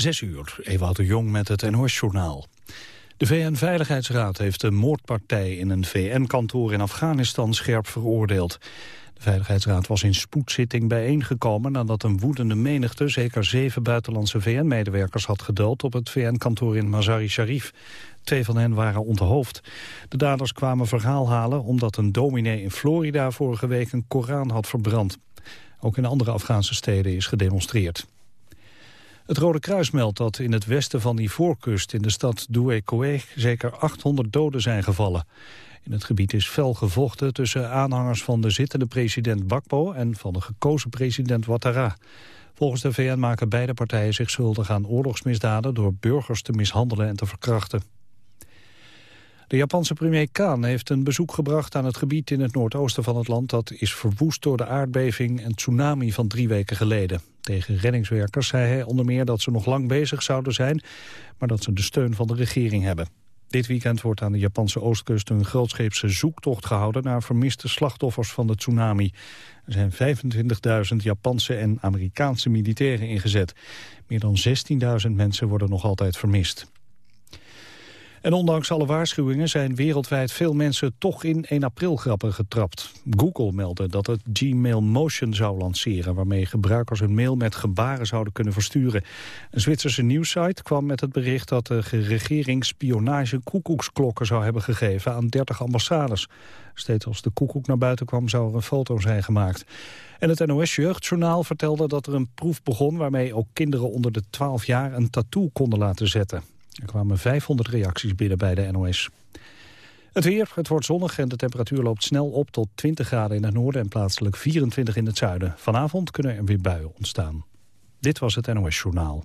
Zes uur, Ewout de Jong met het NOS-journaal. De VN-veiligheidsraad heeft de moordpartij in een VN-kantoor in Afghanistan scherp veroordeeld. De Veiligheidsraad was in spoedzitting bijeengekomen nadat een woedende menigte zeker zeven buitenlandse VN-medewerkers had gedood op het VN-kantoor in Mazar-i Sharif. Twee van hen waren onthoofd. De daders kwamen verhaal halen omdat een dominee in Florida vorige week een Koran had verbrand. Ook in andere Afghaanse steden is gedemonstreerd. Het Rode Kruis meldt dat in het westen van Ivoorkust in de stad Doué zeker 800 doden zijn gevallen. In het gebied is fel gevochten tussen aanhangers van de zittende president Bakbo en van de gekozen president Ouattara. Volgens de VN maken beide partijen zich schuldig aan oorlogsmisdaden door burgers te mishandelen en te verkrachten. De Japanse premier Kan heeft een bezoek gebracht aan het gebied in het noordoosten van het land dat is verwoest door de aardbeving en tsunami van drie weken geleden. Tegen reddingswerkers zei hij onder meer dat ze nog lang bezig zouden zijn, maar dat ze de steun van de regering hebben. Dit weekend wordt aan de Japanse oostkust een grootscheepse zoektocht gehouden naar vermiste slachtoffers van de tsunami. Er zijn 25.000 Japanse en Amerikaanse militairen ingezet. Meer dan 16.000 mensen worden nog altijd vermist. En ondanks alle waarschuwingen zijn wereldwijd veel mensen toch in 1 april grappen getrapt. Google meldde dat het Gmail Motion zou lanceren... waarmee gebruikers hun mail met gebaren zouden kunnen versturen. Een Zwitserse nieuwssite kwam met het bericht dat de regering spionage koekoeksklokken zou hebben gegeven aan 30 ambassades. Steeds als de koekoek naar buiten kwam zou er een foto zijn gemaakt. En het NOS Jeugdjournaal vertelde dat er een proef begon... waarmee ook kinderen onder de 12 jaar een tattoo konden laten zetten. Er kwamen 500 reacties binnen bij de NOS. Het weer, het wordt zonnig en de temperatuur loopt snel op tot 20 graden in het noorden en plaatselijk 24 in het zuiden. Vanavond kunnen er weer buien ontstaan. Dit was het NOS Journaal.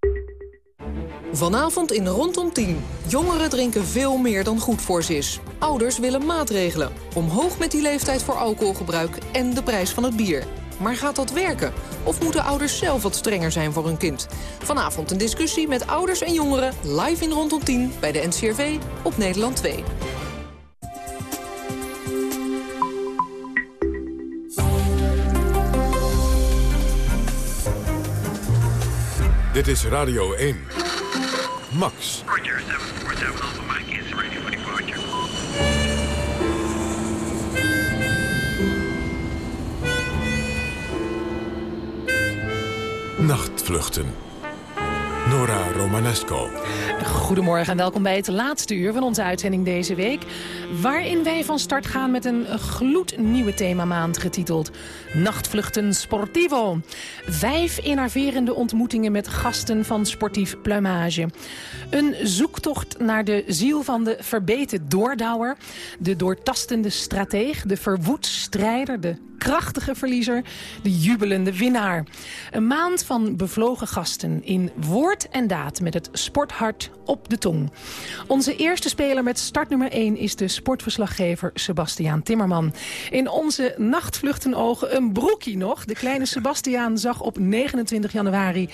Vanavond in Rondom 10. Jongeren drinken veel meer dan goed voor ze is. Ouders willen maatregelen. Omhoog met die leeftijd voor alcoholgebruik en de prijs van het bier. Maar gaat dat werken? Of moeten ouders zelf wat strenger zijn voor hun kind? Vanavond een discussie met ouders en jongeren live in Rondom 10 bij de NCRV op Nederland 2. Dit is Radio 1. Max. Roger, 747 Alpha Mike is ready for departure. Nachtvluchten. Nora Romanesco. Goedemorgen en welkom bij het laatste uur van onze uitzending deze week. Waarin wij van start gaan met een gloednieuwe themamaand getiteld Nachtvluchten Sportivo. Vijf innerverende ontmoetingen met gasten van sportief pluimage. Een zoektocht naar de ziel van de verbeten doordouwer. De doortastende strateeg, de verwoed strijder, de krachtige verliezer, de jubelende winnaar. Een maand van bevlogen gasten in woord en daad met het sporthart op de tong. Onze eerste speler met startnummer 1 is de sportverslaggever Sebastiaan Timmerman. In onze nachtvluchtenogen een broekie nog. De kleine Sebastiaan zag op 29 januari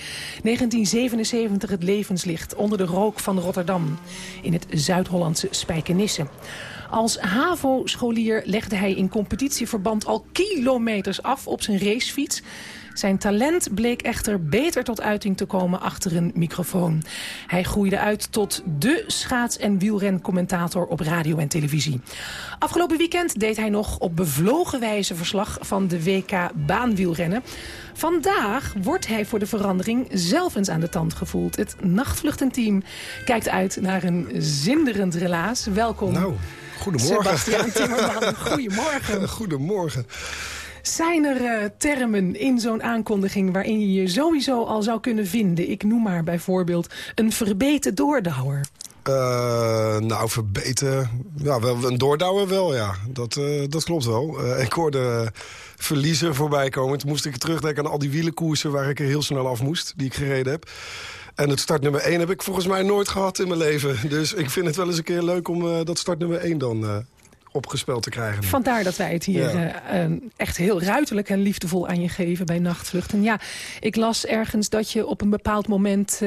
1977 het levenslicht onder de rook van Rotterdam. In het Zuid-Hollandse Spijkenisse. Als HAVO-scholier legde hij in competitieverband al kilometers af op zijn racefiets. Zijn talent bleek echter beter tot uiting te komen achter een microfoon. Hij groeide uit tot de schaats- en wielrencommentator op radio en televisie. Afgelopen weekend deed hij nog op bevlogen wijze verslag van de WK baanwielrennen. Vandaag wordt hij voor de verandering zelf eens aan de tand gevoeld. Het nachtvluchtenteam kijkt uit naar een zinderend relaas. Welkom. Nou, goedemorgen. Sebastiaan Timmerman, goedemorgen. Goedemorgen. Zijn er uh, termen in zo'n aankondiging waarin je je sowieso al zou kunnen vinden? Ik noem maar bijvoorbeeld een verbeten doordouwer. Uh, nou, verbeten... Ja, wel, een doordouwer wel, ja. Dat, uh, dat klopt wel. ik hoorde verliezen voorbij komen. Toen moest ik terugdenken aan al die wielenkoersen... waar ik er heel snel af moest, die ik gereden heb. En het startnummer 1 heb ik volgens mij nooit gehad in mijn leven. Dus ik vind het wel eens een keer leuk om uh, dat startnummer 1 dan uh, opgespeeld te krijgen. Vandaar dat wij het hier ja. uh, echt heel ruiterlijk en liefdevol aan je geven bij Nachtvluchten. Ja, ik las ergens dat je op een bepaald moment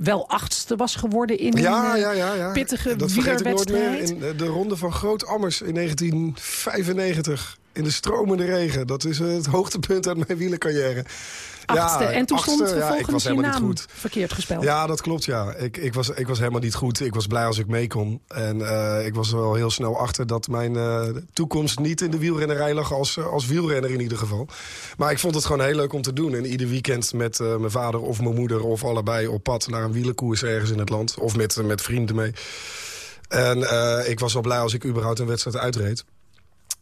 wel achtste was geworden in ja, een ja, ja, ja. pittige Dat vergeet ik nooit meer. wielerwedstrijd. In de ronde van Groot Ammers in 1995. In de stromende regen. Dat is het hoogtepunt uit mijn wielercarrière. Achtste. en toen achtste, stond vervolgens je helemaal naam niet goed. verkeerd gespeld. Ja, dat klopt, ja. Ik, ik, was, ik was helemaal niet goed. Ik was blij als ik mee kon. En uh, ik was er wel heel snel achter dat mijn uh, toekomst niet in de wielrennerij lag... Als, uh, als wielrenner in ieder geval. Maar ik vond het gewoon heel leuk om te doen. En ieder weekend met mijn vader of mijn moeder of allebei op pad... naar een wielerkoers ergens in het land. Of met, met vrienden mee. En ik was wel blij als ik überhaupt een wedstrijd uitreed.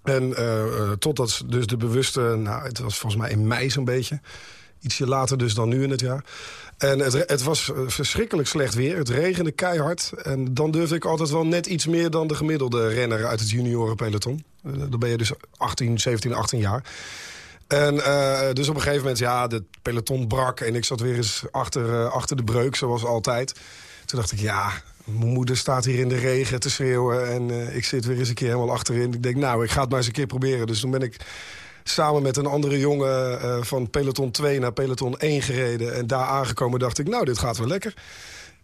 En uh, totdat dus de bewuste, nou, het was volgens mij in mei zo'n beetje. Ietsje later dus dan nu in het jaar. En het, het was verschrikkelijk slecht weer. Het regende keihard. En dan durfde ik altijd wel net iets meer dan de gemiddelde renner uit het juniorenpeloton. Uh, dan ben je dus 18, 17, 18 jaar. En uh, dus op een gegeven moment, ja, de peloton brak... en ik zat weer eens achter, achter de breuk, zoals altijd. Toen dacht ik, ja, mijn moeder staat hier in de regen te schreeuwen... en ik zit weer eens een keer helemaal achterin. Ik denk, nou, ik ga het maar eens een keer proberen. Dus toen ben ik samen met een andere jongen uh, van peloton 2 naar peloton 1 gereden. En daar aangekomen dacht ik, nou, dit gaat wel lekker.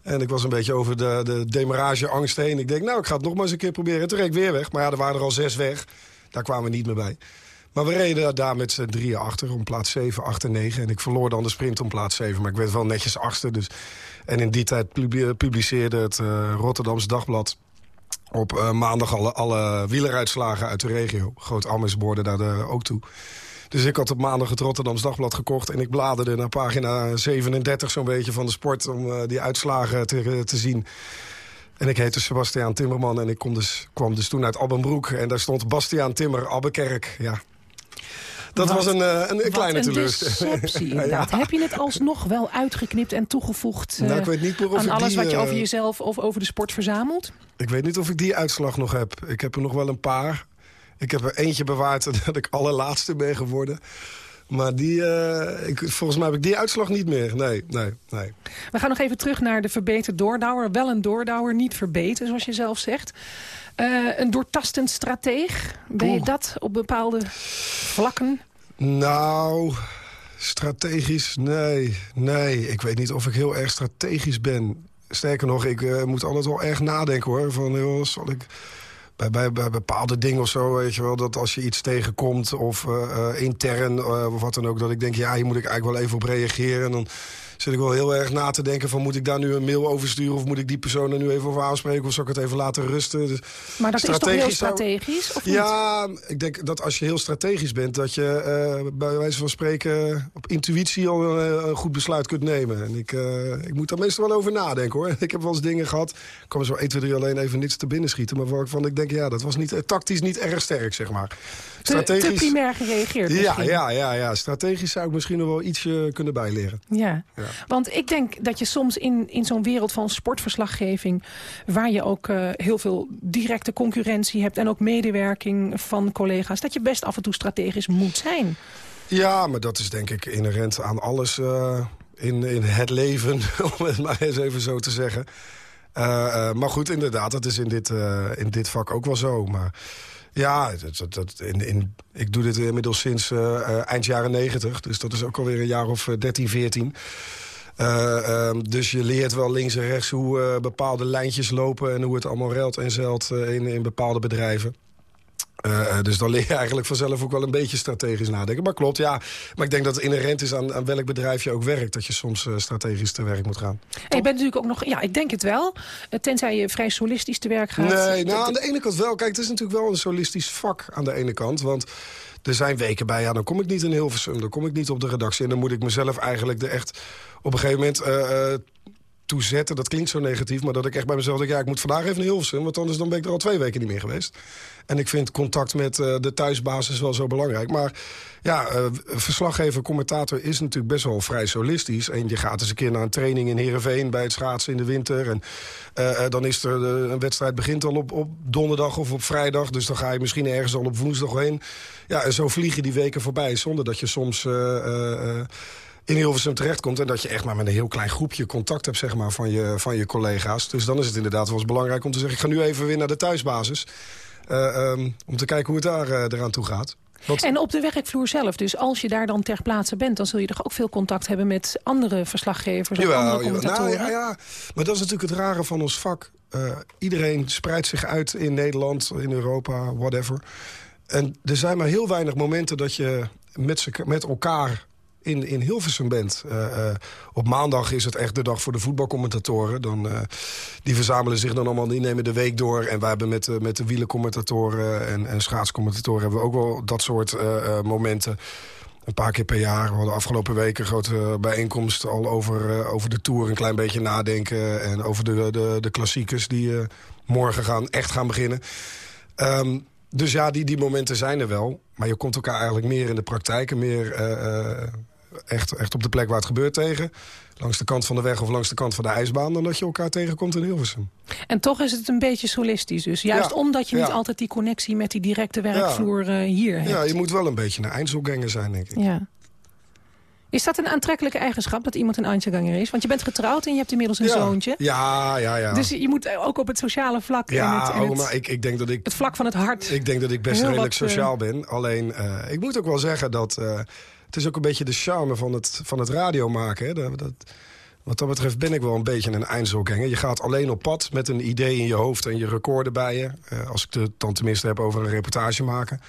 En ik was een beetje over de, de demarageangst heen. Ik denk, nou, ik ga het nog maar eens een keer proberen. En toen reed ik weer weg. Maar ja, er waren er al zes weg. Daar kwamen we niet meer bij. Maar we reden daar met z'n drieën achter om plaats 7, 8 en 9. En ik verloor dan de sprint om plaats 7. Maar ik werd wel netjes achtste. Dus. En in die tijd publiceerde het uh, Rotterdamse Dagblad op uh, maandag alle, alle wieleruitslagen uit de regio. Groot behoorde daar de, ook toe. Dus ik had op maandag het Rotterdams Dagblad gekocht... en ik bladerde naar pagina 37 zo'n beetje van de sport... om uh, die uitslagen te, te zien. En ik heette Sebastiaan Timmerman en ik kom dus, kwam dus toen uit Abbenbroek. En daar stond Bastiaan Timmer, Abbekerk. Ja, dat wat, was een, een, een kleine teleurstelling. inderdaad. ja. Heb je het alsnog wel uitgeknipt en toegevoegd uh, nou, ik weet niet meer of aan alles die, wat je over jezelf of over de sport verzamelt? Ik weet niet of ik die uitslag nog heb. Ik heb er nog wel een paar. Ik heb er eentje bewaard dat ik allerlaatste ben geworden. Maar die, uh, ik, volgens mij heb ik die uitslag niet meer. Nee, nee, nee. We gaan nog even terug naar de verbeterd doordouwer. Wel een doordouwer, niet verbeterd, zoals je zelf zegt. Uh, een doortastend strateeg. Ben je dat op bepaalde vlakken? Nou, strategisch, nee. Nee, ik weet niet of ik heel erg strategisch ben. Sterker nog, ik uh, moet altijd wel erg nadenken hoor. Van, joh, zal ik bij, bij, bepaalde dingen of zo, weet je wel... dat als je iets tegenkomt of uh, uh, intern of wat dan ook... dat ik denk, ja, hier moet ik eigenlijk wel even op reageren. En dan zit ik wel heel erg na te denken van... moet ik daar nu een mail over sturen of moet ik die persoon er nu even over aanspreken... of zal ik het even laten rusten? Dus maar dat is toch heel strategisch, of niet? Ja, ik denk dat als je heel strategisch bent... dat je uh, bij wijze van spreken op intuïtie al een, een goed besluit kunt nemen. En ik, uh, ik moet daar meestal wel over nadenken, hoor. Ik heb wel eens dingen gehad... ik kan me zo 1, 2, 3 alleen even niets te binnen schieten... maar waarvan ik denk, ja, dat was niet, tactisch niet erg sterk, zeg maar. Strategisch, te, te primair gereageerd ja, ja, ja, ja, strategisch zou ik misschien nog wel ietsje kunnen bijleren. Ja, ja. want ik denk dat je soms in, in zo'n wereld van sportverslaggeving... waar je ook uh, heel veel directe concurrentie hebt... en ook medewerking van collega's... dat je best af en toe strategisch moet zijn. Ja, maar dat is denk ik inherent aan alles uh, in, in het leven... om het maar eens even zo te zeggen. Uh, uh, maar goed, inderdaad, dat is in dit, in dit vak ook wel zo. Maar ja, dat, dat, in, in, ik doe dit inmiddels sinds eind jaren negentig. Dus dat is ook alweer een jaar of 13, 14... Uh, um, dus je leert wel links en rechts hoe uh, bepaalde lijntjes lopen... en hoe het allemaal ruilt en zeilt uh, in, in bepaalde bedrijven. Uh, dus dan leer je eigenlijk vanzelf ook wel een beetje strategisch nadenken. Maar klopt, ja. Maar ik denk dat het inherent is aan, aan welk bedrijf je ook werkt... dat je soms uh, strategisch te werk moet gaan. En je bent natuurlijk ook nog... Ja, ik denk het wel. Tenzij je vrij solistisch te werk gaat. Nee, nou aan de ene kant wel. Kijk, het is natuurlijk wel een solistisch vak aan de ene kant. Want er zijn weken bij, ja, dan kom ik niet in Hilversum. Dan kom ik niet op de redactie. En dan moet ik mezelf eigenlijk er echt op een gegeven moment... Uh, toe zetten. Dat klinkt zo negatief, maar dat ik echt bij mezelf denk... ja, ik moet vandaag even naar Hilversum, want anders dan ben ik er al twee weken niet meer geweest. En ik vind contact met uh, de thuisbasis wel zo belangrijk. Maar ja, uh, verslaggever, commentator is natuurlijk best wel vrij solistisch. En je gaat eens een keer naar een training in Heerenveen... bij het schaatsen in de winter. En uh, dan is er een wedstrijd begint al op, op donderdag of op vrijdag. Dus dan ga je misschien ergens al op woensdag heen. Ja, en zo vliegen die weken voorbij zonder dat je soms in Hilversum terechtkomt... en dat je echt maar met een heel klein groepje contact hebt zeg maar, van, je, van je collega's. Dus dan is het inderdaad wel eens belangrijk om te zeggen... ik ga nu even weer naar de thuisbasis... Uh, um, om te kijken hoe het daar uh, eraan toe gaat. Wat... En op de werkvloer zelf, dus als je daar dan ter plaatse bent... dan zul je toch ook veel contact hebben met andere verslaggevers of andere commentatoren? Nou, ja, ja, maar dat is natuurlijk het rare van ons vak. Uh, iedereen spreidt zich uit in Nederland, in Europa, whatever. En er zijn maar heel weinig momenten dat je met, met elkaar in, in Hilversum bent. Uh, op maandag is het echt de dag voor de voetbalcommentatoren. Dan, uh, die verzamelen zich dan allemaal, die nemen de week door. En wij hebben met, met de wielencommentatoren en, en schaatscommentatoren... hebben we ook wel dat soort momenten een paar keer per jaar. We hadden afgelopen weken een grote bijeenkomst al over, over de Tour. Een klein beetje nadenken en over de, de, de klassiekers die morgen gaan, echt gaan beginnen. Um, dus ja, die, die momenten zijn er wel. Maar je komt elkaar eigenlijk meer in de praktijk... meer echt, echt op de plek waar het gebeurt tegen. Langs de kant van de weg of langs de kant van de ijsbaan... dan dat je elkaar tegenkomt in Hilversum. En toch is het een beetje solistisch dus. Juist omdat je niet altijd die connectie met die directe werkvloer ja. uh, hier hebt. Ja, je moet wel een beetje een eindselganger zijn, denk ik. Ja. Is dat een aantrekkelijke eigenschap, dat iemand een Einzelganger is? Want je bent getrouwd en je hebt inmiddels een ja. zoontje. Ja, ja, ja. Dus je moet ook op het sociale vlak... Ja, het, en oh, ik, ik denk dat ik... Het vlak van het hart. Ik denk dat ik best redelijk wat, sociaal ben. Alleen, uh, ik moet ook wel zeggen dat... Uh, het is ook een beetje de charme van het, van het radio maken. Hè? Dat, dat, wat dat betreft ben ik wel een beetje een eindselganger. Je gaat alleen op pad met een idee in je hoofd en je recorder bij je. Uh, als ik het dan tenminste heb over een reportage maken.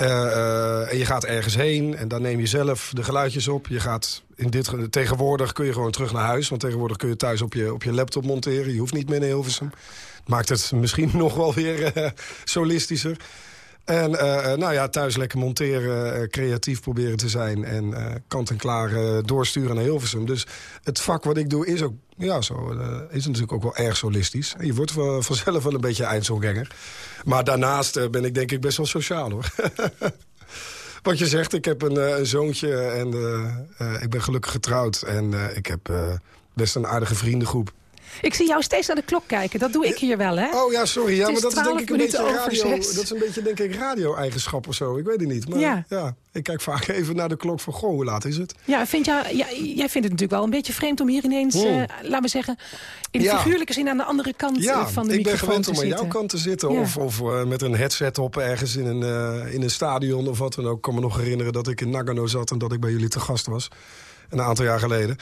Uh, uh, en je gaat ergens heen en dan neem je zelf de geluidjes op. Je gaat in dit, tegenwoordig kun je gewoon terug naar huis. Want tegenwoordig kun je thuis op je, op je laptop monteren. Je hoeft niet meer naar Hilversum. Maakt het misschien nog wel weer solistischer. En uh, nou ja, thuis lekker monteren, uh, creatief proberen te zijn... en kant-en-klaar doorsturen naar Hilversum. Dus het vak wat ik doe is ook ja, zo, is natuurlijk ook wel erg solistisch. Je wordt vanzelf wel een beetje eindselganger. Maar daarnaast ben ik denk ik best wel sociaal, hoor. wat je zegt, ik heb een, een zoontje en ik ben gelukkig getrouwd... en ik heb best een aardige vriendengroep. Ik zie jou steeds naar de klok kijken. Dat doe ik hier wel, hè? Oh ja, sorry. Ja, maar dat is denk ik een beetje radio. Dat is een beetje, denk ik, radio-eigenschap of zo. Ik weet het niet. Maar ja. ja. ik kijk vaak even naar de klok van, goh, hoe laat is het? Ja, vind jij, ja, jij vindt het natuurlijk wel een beetje vreemd om hier ineens, hmm. uh, laten we zeggen, in de ja. figuurlijke zin aan de andere kant ja, van de ik ben gewend om aan jouw kant te zitten. Of, of uh, met een headset op ergens in een, uh, in een stadion of wat dan ook. Ik kan me nog herinneren dat ik in Nagano zat en dat ik bij jullie te gast was. Een aantal jaar geleden.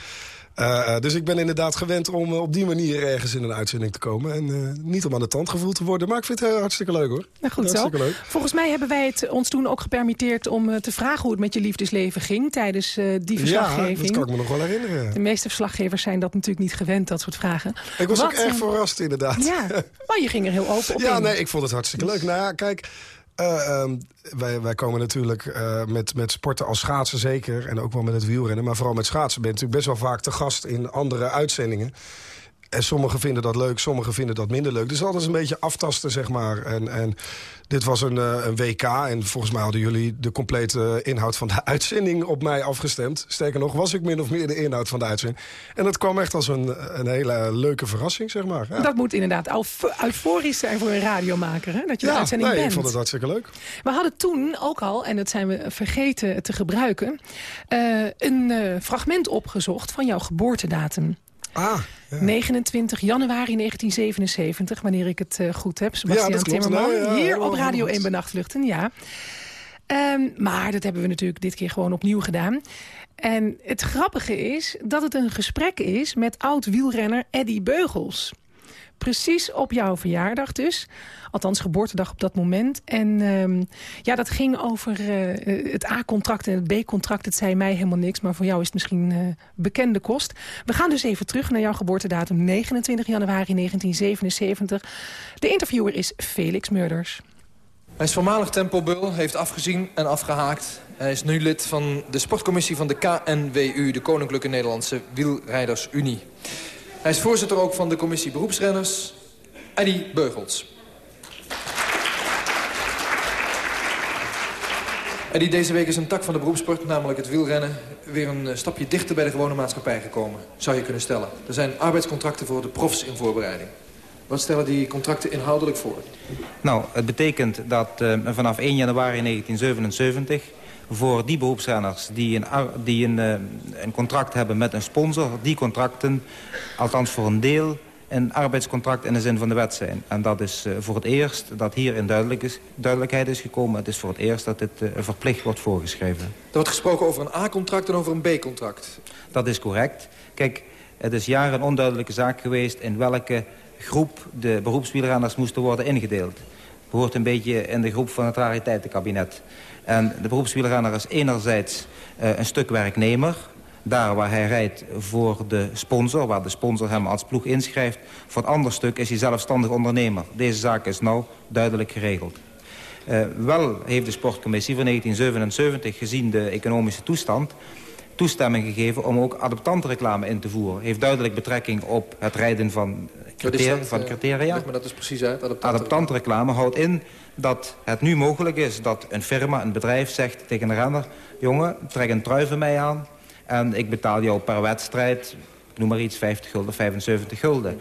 Uh, dus ik ben inderdaad gewend om uh, op die manier ergens in een uitzending te komen. En uh, niet om aan de tand gevoeld te worden. Maar ik vind het hartstikke leuk hoor. Nou, goed zo. Leuk. Volgens mij hebben wij het ons toen ook gepermitteerd om te vragen hoe het met je liefdesleven ging tijdens die verslaggeving. Ja, dat kan ik me nog wel herinneren. De meeste verslaggevers zijn dat natuurlijk niet gewend, dat soort vragen. Ik was Wat, ook erg verrast inderdaad. Ja, maar je ging er heel open op Ja, in. nee, ik vond het hartstikke leuk. Nou ja, kijk... Uh, um, wij, wij komen natuurlijk uh, met, met sporten als schaatsen zeker... en ook wel met het wielrennen, maar vooral met schaatsen... ben je natuurlijk best wel vaak te gast in andere uitzendingen. En sommigen vinden dat leuk, sommigen vinden dat minder leuk. Dus altijd een beetje aftasten, zeg maar. En, en dit was een, uh, een WK en volgens mij hadden jullie de complete inhoud van de uitzending op mij afgestemd. Sterker nog, was ik min of meer de inhoud van de uitzending. En dat kwam echt als een, een hele leuke verrassing, zeg maar. Ja. Dat moet inderdaad euforisch zijn voor een radiomaker, hè? dat je ja, de uitzending nee, bent. ik vond het hartstikke leuk. We hadden toen ook al, en dat zijn we vergeten te gebruiken... Uh, een uh, fragment opgezocht van jouw geboortedatum. Ah, ja. 29 januari 1977, wanneer ik het uh, goed heb. Sebastian ja. Timmerman, Nou, ja, hier op Radio 1 bij Nachtvluchten, ja. Um, maar dat hebben we natuurlijk dit keer gewoon opnieuw gedaan. En het grappige is dat het een gesprek is met oud-wielrenner Eddy Beugels. Precies op jouw verjaardag dus. Althans, geboortedag op dat moment. En um, ja, dat ging over uh, het A-contract en het B-contract. Het zei mij helemaal niks, maar voor jou is het misschien uh, bekende kost. We gaan dus even terug naar jouw geboortedatum 29 januari 1977. De interviewer is Felix Murders. Hij is voormalig tempobul, heeft afgezien en afgehaakt. Hij is nu lid van de sportcommissie van de KNWU, de Koninklijke Nederlandse Wielrijdersunie. Hij is voorzitter ook van de commissie beroepsrenners, Eddy Beugels. Eddy, deze week is een tak van de beroepssport, namelijk het wielrennen... weer een stapje dichter bij de gewone maatschappij gekomen, zou je kunnen stellen. Er zijn arbeidscontracten voor de profs in voorbereiding. Wat stellen die contracten inhoudelijk voor? Nou, het betekent dat uh, vanaf 1 januari 1977 voor die beroepsrenners die, een, die een, eh, een contract hebben met een sponsor... die contracten, althans voor een deel, een arbeidscontract in de zin van de wet zijn. En dat is eh, voor het eerst dat hierin duidelijk is, duidelijkheid is gekomen. Het is voor het eerst dat dit eh, verplicht wordt voorgeschreven. Er wordt gesproken over een A-contract en over een B-contract. Dat is correct. Kijk, het is jaren een onduidelijke zaak geweest... in welke groep de beroepswielrenners moesten worden ingedeeld. Behoort een beetje in de groep van het rariteitenkabinet. En de beroepswielrenner is enerzijds eh, een stuk werknemer... daar waar hij rijdt voor de sponsor... waar de sponsor hem als ploeg inschrijft. Voor het andere stuk is hij zelfstandig ondernemer. Deze zaak is nou duidelijk geregeld. Eh, wel heeft de sportcommissie van 1977 gezien de economische toestand toestemming gegeven om ook adoptantreclame in te voeren. Heeft duidelijk betrekking op het rijden van, Wat is criteria, dat, van eh, criteria. Me dat dus precies uit. Adaptant. Adoptantreclame houdt in dat het nu mogelijk is dat een firma, een bedrijf zegt tegen een renner... jongen, trek een trui van mij aan en ik betaal jou per wedstrijd... ik noem maar iets, 50 gulden, 75 gulden.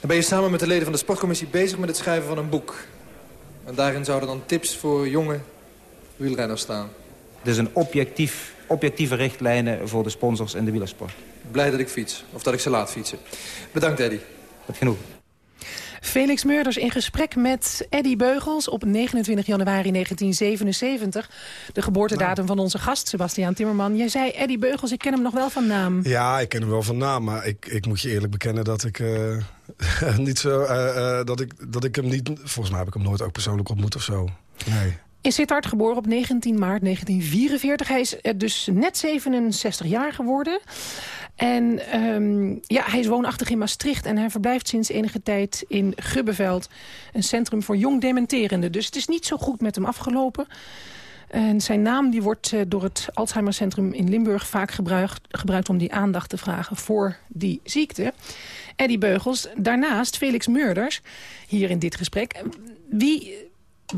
Dan ben je samen met de leden van de sportcommissie bezig met het schrijven van een boek. En daarin zouden dan tips voor jonge wielrenners staan. Het is een objectief, objectieve richtlijnen voor de sponsors in de wielersport. Blij dat ik fiets. Of dat ik ze laat fietsen. Bedankt, Eddy. Dat genoeg. Felix Meurders in gesprek met Eddy Beugels op 29 januari 1977. De geboortedatum van onze gast, Sebastiaan Timmerman. Jij zei Eddy Beugels, ik ken hem nog wel van naam. Ja, ik ken hem wel van naam, maar ik, ik moet je eerlijk bekennen dat ik eh, niet zo, eh, eh, dat ik, dat ik hem niet, volgens mij heb ik hem nooit ook persoonlijk ontmoet of zo. Nee. In Sittard geboren op 19 maart 1944. Hij is dus net 67 jaar geworden. En ehm, ja, hij is woonachtig in Maastricht en hij verblijft sinds enige tijd in Gubbeveld. Een centrum voor jong dementerenden. Dus het is niet zo goed met hem afgelopen. En zijn naam die wordt eh, door het Alzheimercentrum in Limburg vaak gebruikt, gebruikt om die aandacht te vragen voor die ziekte. Eddie Beugels, daarnaast Felix Meurders, hier in dit gesprek. Wie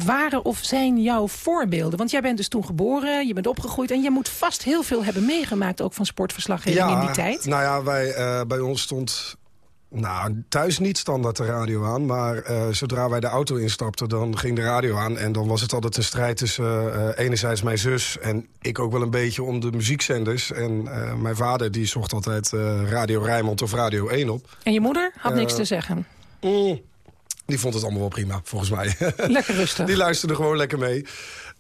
waren of zijn jouw voorbeelden? Want jij bent dus toen geboren, je bent opgegroeid... en je moet vast heel veel hebben meegemaakt... ook van sportverslaggeving in die tijd. Nou ja, wij, eh, bij ons stond nou, thuis niet standaard de radio aan. Maar eh, zodra wij de auto instapten, dan ging de radio aan. En dan was het altijd een strijd tussen eh, enerzijds mijn zus... en ik ook wel een beetje om de muziekzenders. En mijn vader die zocht altijd Radio Rijnmond of Radio 1 op. En je moeder had niks te zeggen. Mm, die vond het allemaal wel prima, volgens mij. Lekker rustig. Die luisterde gewoon lekker mee.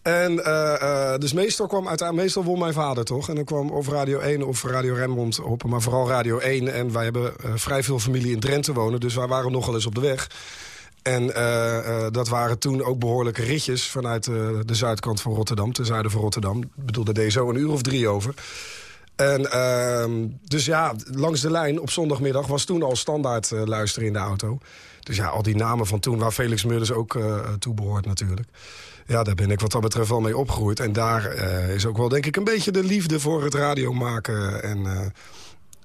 En eh, eh, dus meestal kwam uiteindelijk, meestal won mijn vader toch. En dan kwam of Radio 1 of Radio Remond op, maar vooral Radio 1. En wij hebben eh, vrij veel familie in Drenthe wonen, dus wij waren nogal eens op de weg. En dat waren toen ook behoorlijke ritjes vanuit de zuidkant van Rotterdam, ten zuiden van Rotterdam. Ik bedoel, daar deed zo een uur of drie over. En ehm, dus ja, langs de lijn op zondagmiddag was toen al standaard luisteren in de auto. Dus ja, al die namen van toen, waar Felix Meurders ook eh toe behoort natuurlijk. Ja, daar ben ik wat dat betreft wel mee opgegroeid. En daar eh, is ook wel denk ik een beetje de liefde voor het radio maken en eh,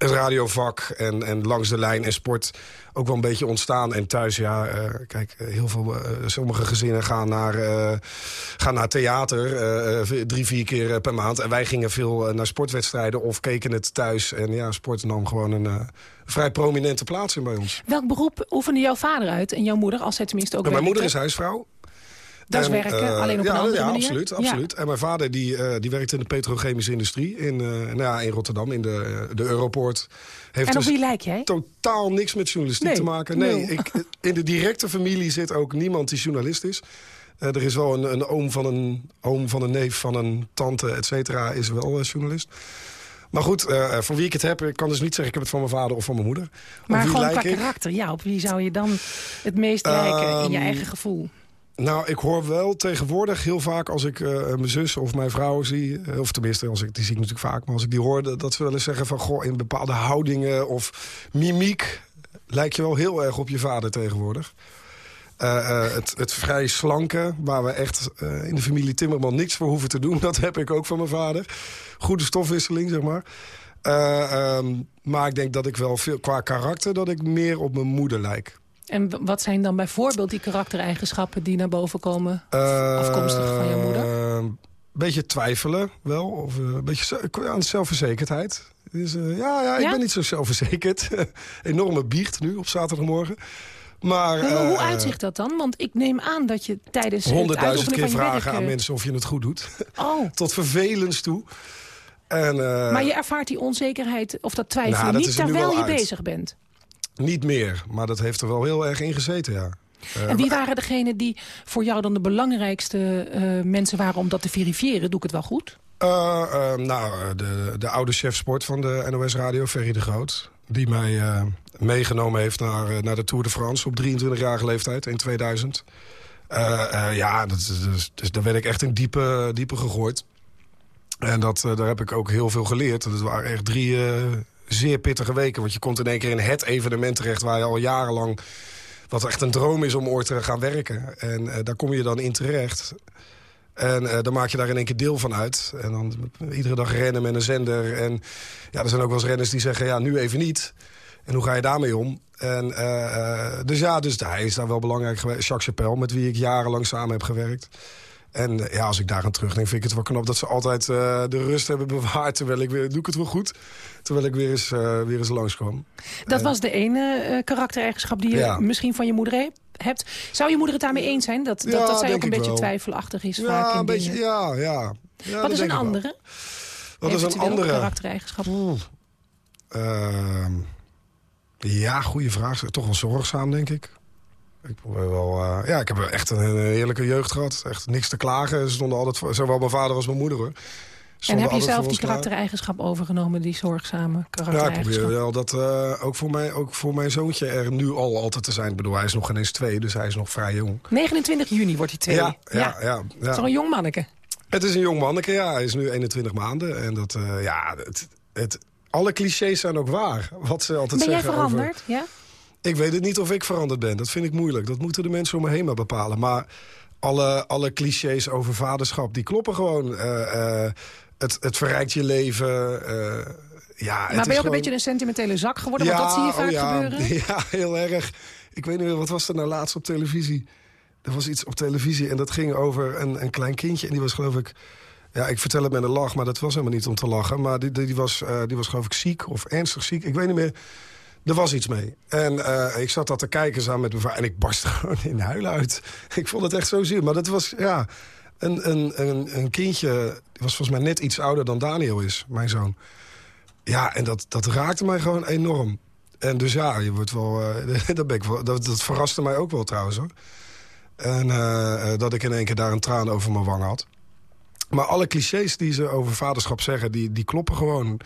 het radiovak en, en langs de lijn en sport ook wel een beetje ontstaan. En thuis, ja, eh, kijk, heel veel, eh, sommige gezinnen gaan naar, eh, gaan naar theater drie, vier keer per maand. En wij gingen veel naar sportwedstrijden of keken het thuis. En ja, sport nam gewoon een vrij prominente plaats in bij ons. Welk beroep oefende jouw vader uit en jouw moeder, als zij tenminste ook En mijn moeder is huisvrouw. Dat is En, werken, eh, alleen op ja, een andere ja, manier? Absoluut, Ja. absoluut. En mijn vader die, eh, die werkt in de petrochemische industrie in, eh, nou ja, in Rotterdam, in de, de Europoort. Heeft En op dus wie lijk jij? totaal niks met journalistiek Nee, te maken. Nee, nul. ik, in de directe familie zit ook niemand die journalist is. Er is wel een, een oom van een oom van een neef van een tante, et cetera, is wel journalist. Maar goed, eh, voor wie ik het heb, ik kan dus niet zeggen... ik heb het van mijn vader of van mijn moeder. Maar gewoon qua karakter, ja. Op wie zou je dan het meest lijken in je Ehm, eigen gevoel? Nou, ik hoor wel tegenwoordig heel vaak als ik eh, mijn zus of mijn vrouw zie... eh, of tenminste, als ik, die zie ik natuurlijk vaak... maar als ik die hoor, dat, ze wel eens zeggen van... goh, in bepaalde houdingen of mimiek... lijk je wel heel erg op je vader tegenwoordig. Eh, het, het vrij slanke, waar we echt in de familie Timmerman niks voor hoeven te doen... dat heb ik ook van mijn vader. Goede stofwisseling, zeg maar. Eh, ehm, maar ik denk dat ik wel veel, qua karakter... dat ik meer op mijn moeder lijk. En wat zijn dan bijvoorbeeld die karaktereigenschappen die naar boven komen... afkomstig van je moeder? Een beetje twijfelen wel. Of eh, een beetje aan zelfverzekerdheid. Dus, ja, ja, ik Ja? ben niet zo zelfverzekerd. Enorme biecht nu op zaterdagmorgen. Maar, Maar hoe eh, uitzicht dat dan? Want ik neem aan dat je tijdens honderdduizend keer vragen werk... aan mensen of je het goed doet. Oh, Tot vervelens toe. En, maar je ervaart die onzekerheid of dat twijfelen Nou, niet er terwijl je uit. bezig bent. Niet meer, maar dat heeft er wel heel erg in gezeten, ja. Eh, en wie waren degenen die voor jou dan de belangrijkste eh, mensen waren om dat te verifiëren? Doe ik het wel goed? Eh, eh, nou, eh, de, de oude chef sport van de NOS Radio, Ferry de Groot... die mij eh, meegenomen heeft naar, eh, naar de Tour de France op 23-jarige leeftijd in 2000. Eh, eh, ja, dat, dus, dus daar werd ik echt in diepe, diepe gegooid. En dat, eh, daar heb ik ook heel veel geleerd. Dat waren echt drie eh, zeer pittige weken. Want je komt in één keer in het evenement terecht... waar je al jarenlang... wat echt een droom is om ooit te gaan werken. En eh, daar kom je dan in terecht... En eh, dan maak je daar in één keer deel van uit. En dan iedere dag rennen met een zender. En ja, er zijn ook wel eens renners die zeggen, ja, nu even niet. En hoe ga je daarmee om? En, eh, dus ja, dus hij is daar wel belangrijk geweest. Jacques Chapelle, met wie ik jarenlang samen heb gewerkt. En eh, ja, als ik daar aan terugdenk, vind ik het wel knap dat ze altijd eh, de rust hebben bewaard. Terwijl ik weer, doe ik het wel goed, terwijl ik weer eens, eh, weer eens langskwam. Dat was de ene karaktereigenschap die je Ja. misschien van je moeder he- hebt. Zou je moeder het daarmee eens zijn? Dat, dat, Ja, dat zij ook een beetje wel. twijfelachtig is vaak Ja, in een beetje, ja, ja. ja Wat is een andere? Wat is een andere? karaktereigenschap? Ehm, ja, goede vraag. Toch wel zorgzaam, denk ik. Ik, ben wel, eh, ja, ik heb echt een, een heerlijke jeugd gehad. Echt niks te klagen. Ze stonden altijd voor, zowel mijn vader als mijn moeder. Hoor. En heb je zelf die karaktereigenschap overgenomen, die zorgzame Ja, ik karaktereigenschap? probeer wel dat eh, ook, voor mij, ook voor mijn zoontje er nu al altijd te zijn. Ik bedoel, hij is nog geen eens twee, dus hij is nog vrij jong. 29 juni wordt hij twee. Ja, ja, ja. Dat is al een jong manneke. Het is een jong manneke, ja. Hij is nu 21 maanden. En dat, eh, ja, het, het, alle clichés zijn ook waar. Wat ze altijd Ben jij zeggen over- veranderd? Ja? Ik weet het niet of ik veranderd ben. Dat vind ik moeilijk. Dat moeten de mensen om me heen maar bepalen. Maar alle, alle clichés over vaderschap, die kloppen gewoon. Eh, eh, het, het verrijkt je leven. eh, ja, Maar het ben je ook gewoon- een beetje een sentimentele zak geworden? Want dat zie je oh vaak ja. gebeuren. Ja, heel erg. Ik weet niet meer, wat was er nou laatst op televisie? Er was iets op televisie en dat ging over een, een klein kindje. En die was geloof ik... Ja, ik vertel het met een lach, maar dat was helemaal niet om te lachen. Maar die, die, was, die was geloof ik ziek of ernstig ziek. Ik weet niet meer. Er was iets mee. En eh, ik zat dat te kijken samen met mijn vrouw. En ik barstte gewoon in huilen uit. Ik vond het echt zo zuur. Maar dat was, ja... Een, een, een, een kindje, die was volgens mij net iets ouder dan Daniel is, mijn zoon. Ja, en dat, dat raakte mij gewoon enorm. En dus ja, je wordt wel, eh, dat, ben dat, dat verraste mij ook wel trouwens hoor. En eh, dat ik in één keer daar een traan over mijn wang had. Maar alle clichés die ze over vaderschap zeggen, die, die kloppen gewoon.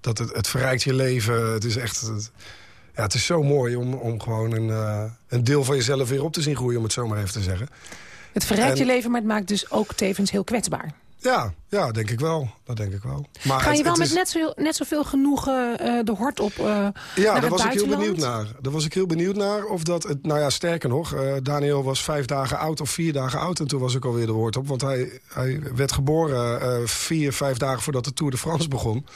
Dat het, het verrijkt je leven. Het is echt... het- ja, het is zo mooi om, om gewoon een, eh, een deel van jezelf weer op te zien groeien, om het zo maar even te zeggen. Het verrijkt En- je leven, maar het maakt dus ook tevens heel kwetsbaar. Ja, ja, denk ik wel. Dat denk ik wel. Maar Ga je het- wel het met is- net, zo, net zoveel genoegen eh, de hort op eh Ja, daar was ik heel benieuwd naar. Daar was ik heel benieuwd naar. Of dat het, nou ja, sterker nog, Daniel was vijf dagen oud of vier dagen oud. En toen was ik alweer de woord op. Want hij, hij werd geboren vier, vijf dagen voordat de Tour de France begon.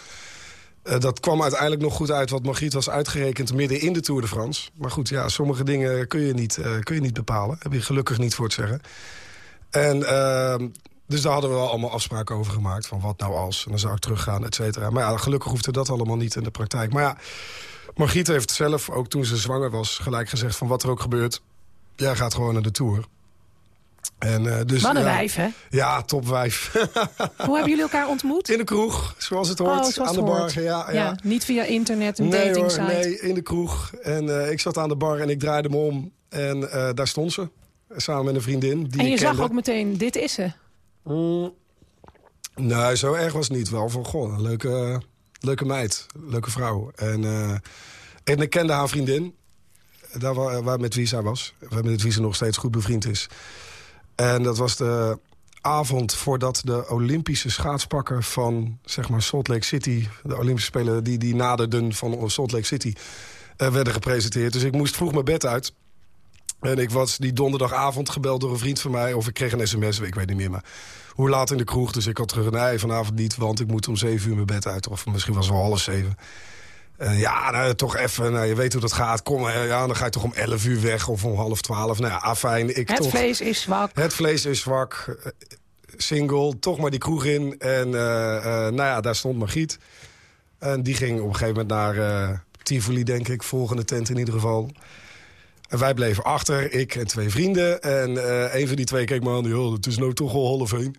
Eh, dat kwam uiteindelijk nog goed uit, want Margriet was uitgerekend midden in de Tour de France. Maar goed, ja, sommige dingen kun je niet, eh, kun je niet bepalen. Heb je gelukkig niet voor het zeggen. En ehm, dus daar hadden we wel allemaal afspraken over gemaakt. Van wat nou als, en dan zou ik teruggaan, et cetera. Maar ja, gelukkig hoefde dat allemaal niet in de praktijk. Maar ja, Margriet heeft zelf, ook toen ze zwanger was... gelijk gezegd van wat er ook gebeurt... jij gaat gewoon naar de Tour. En, eh, dus, Wat een wijf, hè? Ja, topwijf. Hoe hebben jullie elkaar ontmoet? in de kroeg, zoals het hoort. Oh, zoals aan de bar. Ja, ja. Ja, niet via internet, een nee dating hoor, site. nee, in de kroeg. En eh, ik zat aan de bar en ik draaide me om. En eh, daar stond ze, samen met een vriendin. Die en je zag kende. ook meteen, dit is ze. Mm. Nee, zo erg was het niet. Wel van, goh, een leuke, leuke meid. Leuke vrouw. En, en ik kende haar vriendin. Daar waar, waar met wie zij was. Met wie ze nog steeds goed bevriend is. En dat was de avond voordat de Olympische schaatspakker van zeg maar Salt Lake City... de Olympische Spelen die, die naderden van Salt Lake City... eh, werden gepresenteerd. Dus ik moest vroeg mijn bed uit. En ik was die donderdagavond gebeld door een vriend van mij... of ik kreeg een sms, ik weet niet meer, maar hoe laat in de kroeg. Dus ik had terug, nee, vanavond niet, want ik moet om zeven uur mijn bed uit. Of misschien was het wel half zeven. En ja, nou, toch even, nou, je weet hoe dat gaat. Kom, eh, ja, dan ga je toch om elf uur weg of om half twaalf. Nou ja, afijn, ik Het toch... vlees is zwak. Het vlees is zwak, eh, single, toch maar die kroeg in. En eh, eh, nou ja, daar stond Margriet. En die ging op een gegeven moment naar eh, Tivoli, denk ik. Volgende tent in ieder geval. En wij bleven achter, ik en twee vrienden. En uh, een van die twee keek me aan, joh, het is nou toch al half één.